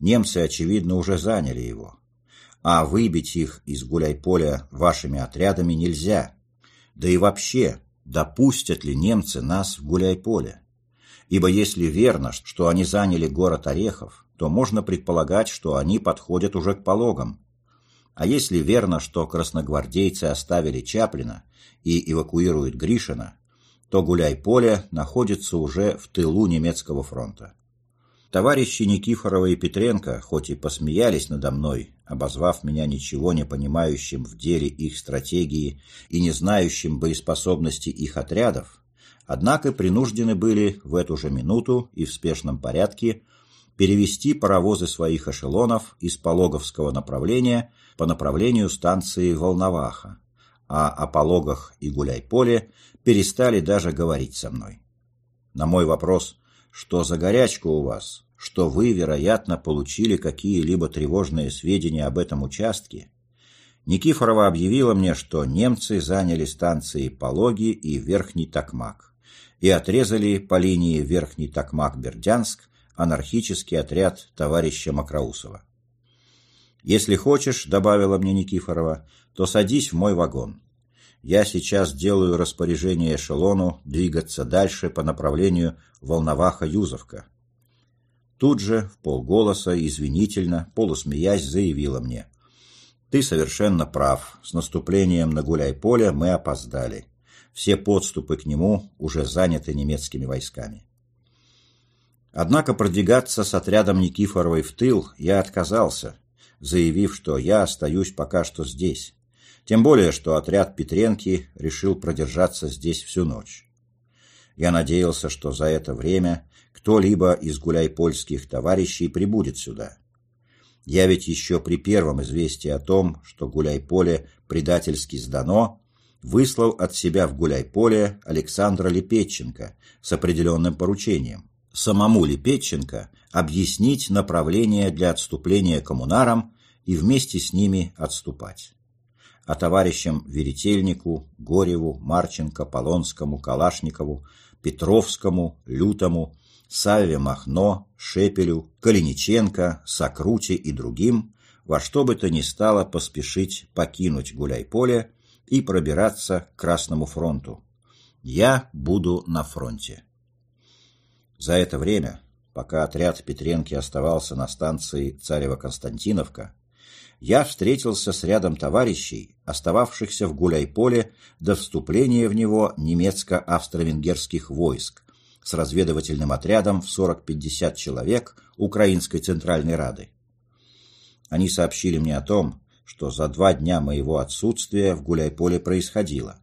Немцы, очевидно, уже заняли его. А выбить их из гуляй-поля вашими отрядами нельзя. Да и вообще, допустят ли немцы нас в гуляй-поле? Ибо если верно, что они заняли город Орехов, то можно предполагать, что они подходят уже к пологам. А если верно, что красногвардейцы оставили Чаплина и эвакуируют Гришина, то Гуляй-Поле находится уже в тылу немецкого фронта. Товарищи Никифорова и Петренко, хоть и посмеялись надо мной, обозвав меня ничего не понимающим в деле их стратегии и не знающим боеспособности их отрядов, однако принуждены были в эту же минуту и в спешном порядке перевести паровозы своих эшелонов из Пологовского направления по направлению станции Волноваха, о Пологах и Гуляй-Поле перестали даже говорить со мной. На мой вопрос «Что за горячка у вас?» что вы, вероятно, получили какие-либо тревожные сведения об этом участке, Никифорова объявила мне, что немцы заняли станции Пологи и Верхний Токмак и отрезали по линии Верхний Токмак-Бердянск анархический отряд товарища Макроусова. «Если хочешь», — добавила мне Никифорова, — «то садись в мой вагон. Я сейчас делаю распоряжение эшелону двигаться дальше по направлению Волноваха-Юзовка». Тут же, в полголоса, извинительно, полусмеясь, заявила мне. «Ты совершенно прав. С наступлением на Гуляй-поле мы опоздали. Все подступы к нему уже заняты немецкими войсками». Однако продвигаться с отрядом Никифоровой в тыл я отказался, заявив, что я остаюсь пока что здесь. Тем более, что отряд Петренки решил продержаться здесь всю ночь. Я надеялся, что за это время кто-либо из гуляй-польских товарищей прибудет сюда. Я ведь еще при первом известии о том, что гуляй-поле предательски сдано, выслал от себя в гуляй-поле Александра Лепетченко с определенным поручением. Самому Лепетченко объяснить направление для отступления коммунарам и вместе с ними отступать. А товарищам Веретельнику, Гореву, Марченко, Полонскому, Калашникову, Петровскому, Лютому, Савве Махно, Шепелю, Калиниченко, Сокрути и другим во что бы то ни стало поспешить покинуть Гуляй-поле и пробираться к Красному фронту. Я буду на фронте. За это время Пока отряд Петренки оставался на станции Царево-Константиновка, я встретился с рядом товарищей, остававшихся в Гуляй-поле до вступления в него немецко-австро-венгерских войск с разведывательным отрядом в 40-50 человек Украинской Центральной Рады. Они сообщили мне о том, что за два дня моего отсутствия в Гуляй-поле происходило.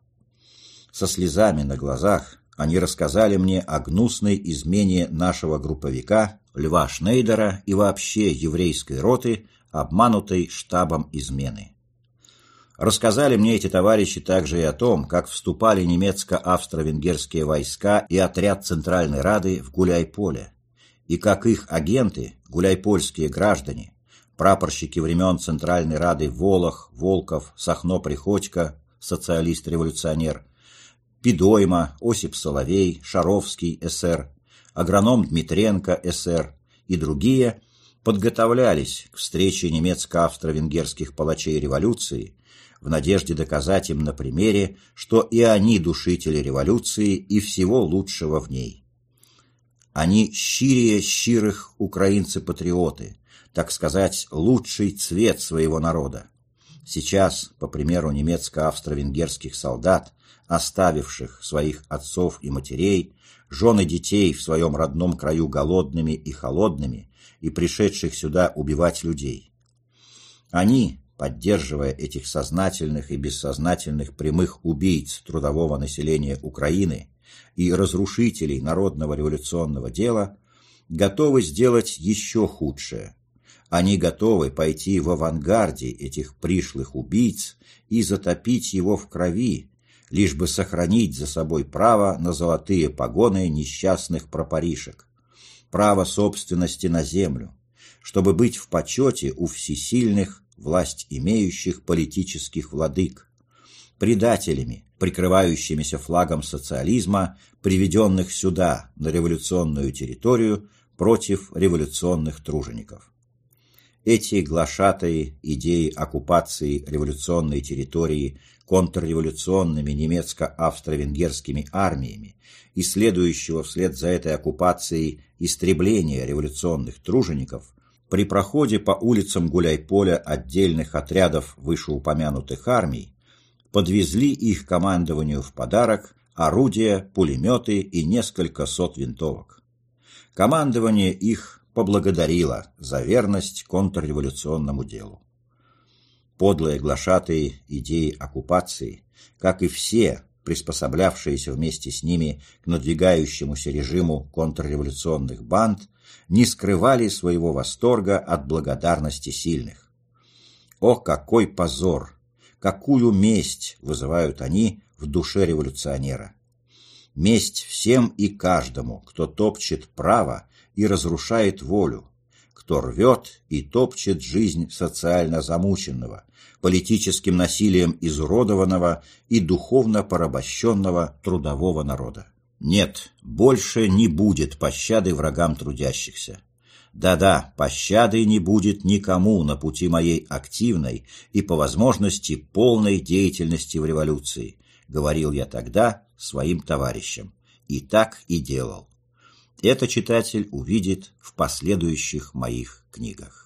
Со слезами на глазах они рассказали мне о гнусной измене нашего групповика Льва Шнейдера и вообще еврейской роты, обманутой штабом измены. Рассказали мне эти товарищи также и о том, как вступали немецко-австро-венгерские войска и отряд Центральной Рады в Гуляй-Поле, и как их агенты, гуляйпольские граждане, прапорщики времен Центральной Рады Волох, Волков, Сахно-Приходько, социалист-революционер, Пидойма, Осип Соловей, Шаровский, СР, агроном Дмитренко, СР и другие подготовлялись к встрече немецко-австро-венгерских палачей революции в надежде доказать им на примере, что и они душители революции и всего лучшего в ней. Они щирее щирых украинцы-патриоты, так сказать, лучший цвет своего народа. Сейчас, по примеру немецко-австро-венгерских солдат, оставивших своих отцов и матерей, жен и детей в своем родном краю голодными и холодными и пришедших сюда убивать людей. Они, поддерживая этих сознательных и бессознательных прямых убийц трудового населения Украины и разрушителей народного революционного дела, готовы сделать еще худшее. Они готовы пойти в авангарде этих пришлых убийц и затопить его в крови, лишь бы сохранить за собой право на золотые погоны несчастных пропоришек, право собственности на землю, чтобы быть в почете у всесильных, власть имеющих политических владык, предателями, прикрывающимися флагом социализма, приведенных сюда, на революционную территорию, против революционных тружеников. Эти глашатые идеи оккупации революционной территории контрреволюционными немецко-австро-венгерскими армиями и следующего вслед за этой оккупацией истребления революционных тружеников при проходе по улицам Гуляйполя отдельных отрядов вышеупомянутых армий подвезли их командованию в подарок орудия, пулеметы и несколько сот винтовок. Командование их поблагодарила за верность контрреволюционному делу. Подлые глашатые идеи оккупации, как и все, приспособлявшиеся вместе с ними к надвигающемуся режиму контрреволюционных банд, не скрывали своего восторга от благодарности сильных. О, какой позор! Какую месть вызывают они в душе революционера! Месть всем и каждому, кто топчет право и разрушает волю, кто рвет и топчет жизнь социально замученного, политическим насилием изуродованного и духовно порабощенного трудового народа. Нет, больше не будет пощады врагам трудящихся. Да-да, пощады не будет никому на пути моей активной и, по возможности, полной деятельности в революции, говорил я тогда своим товарищам. И так и делал. Это читатель увидит в последующих моих книгах.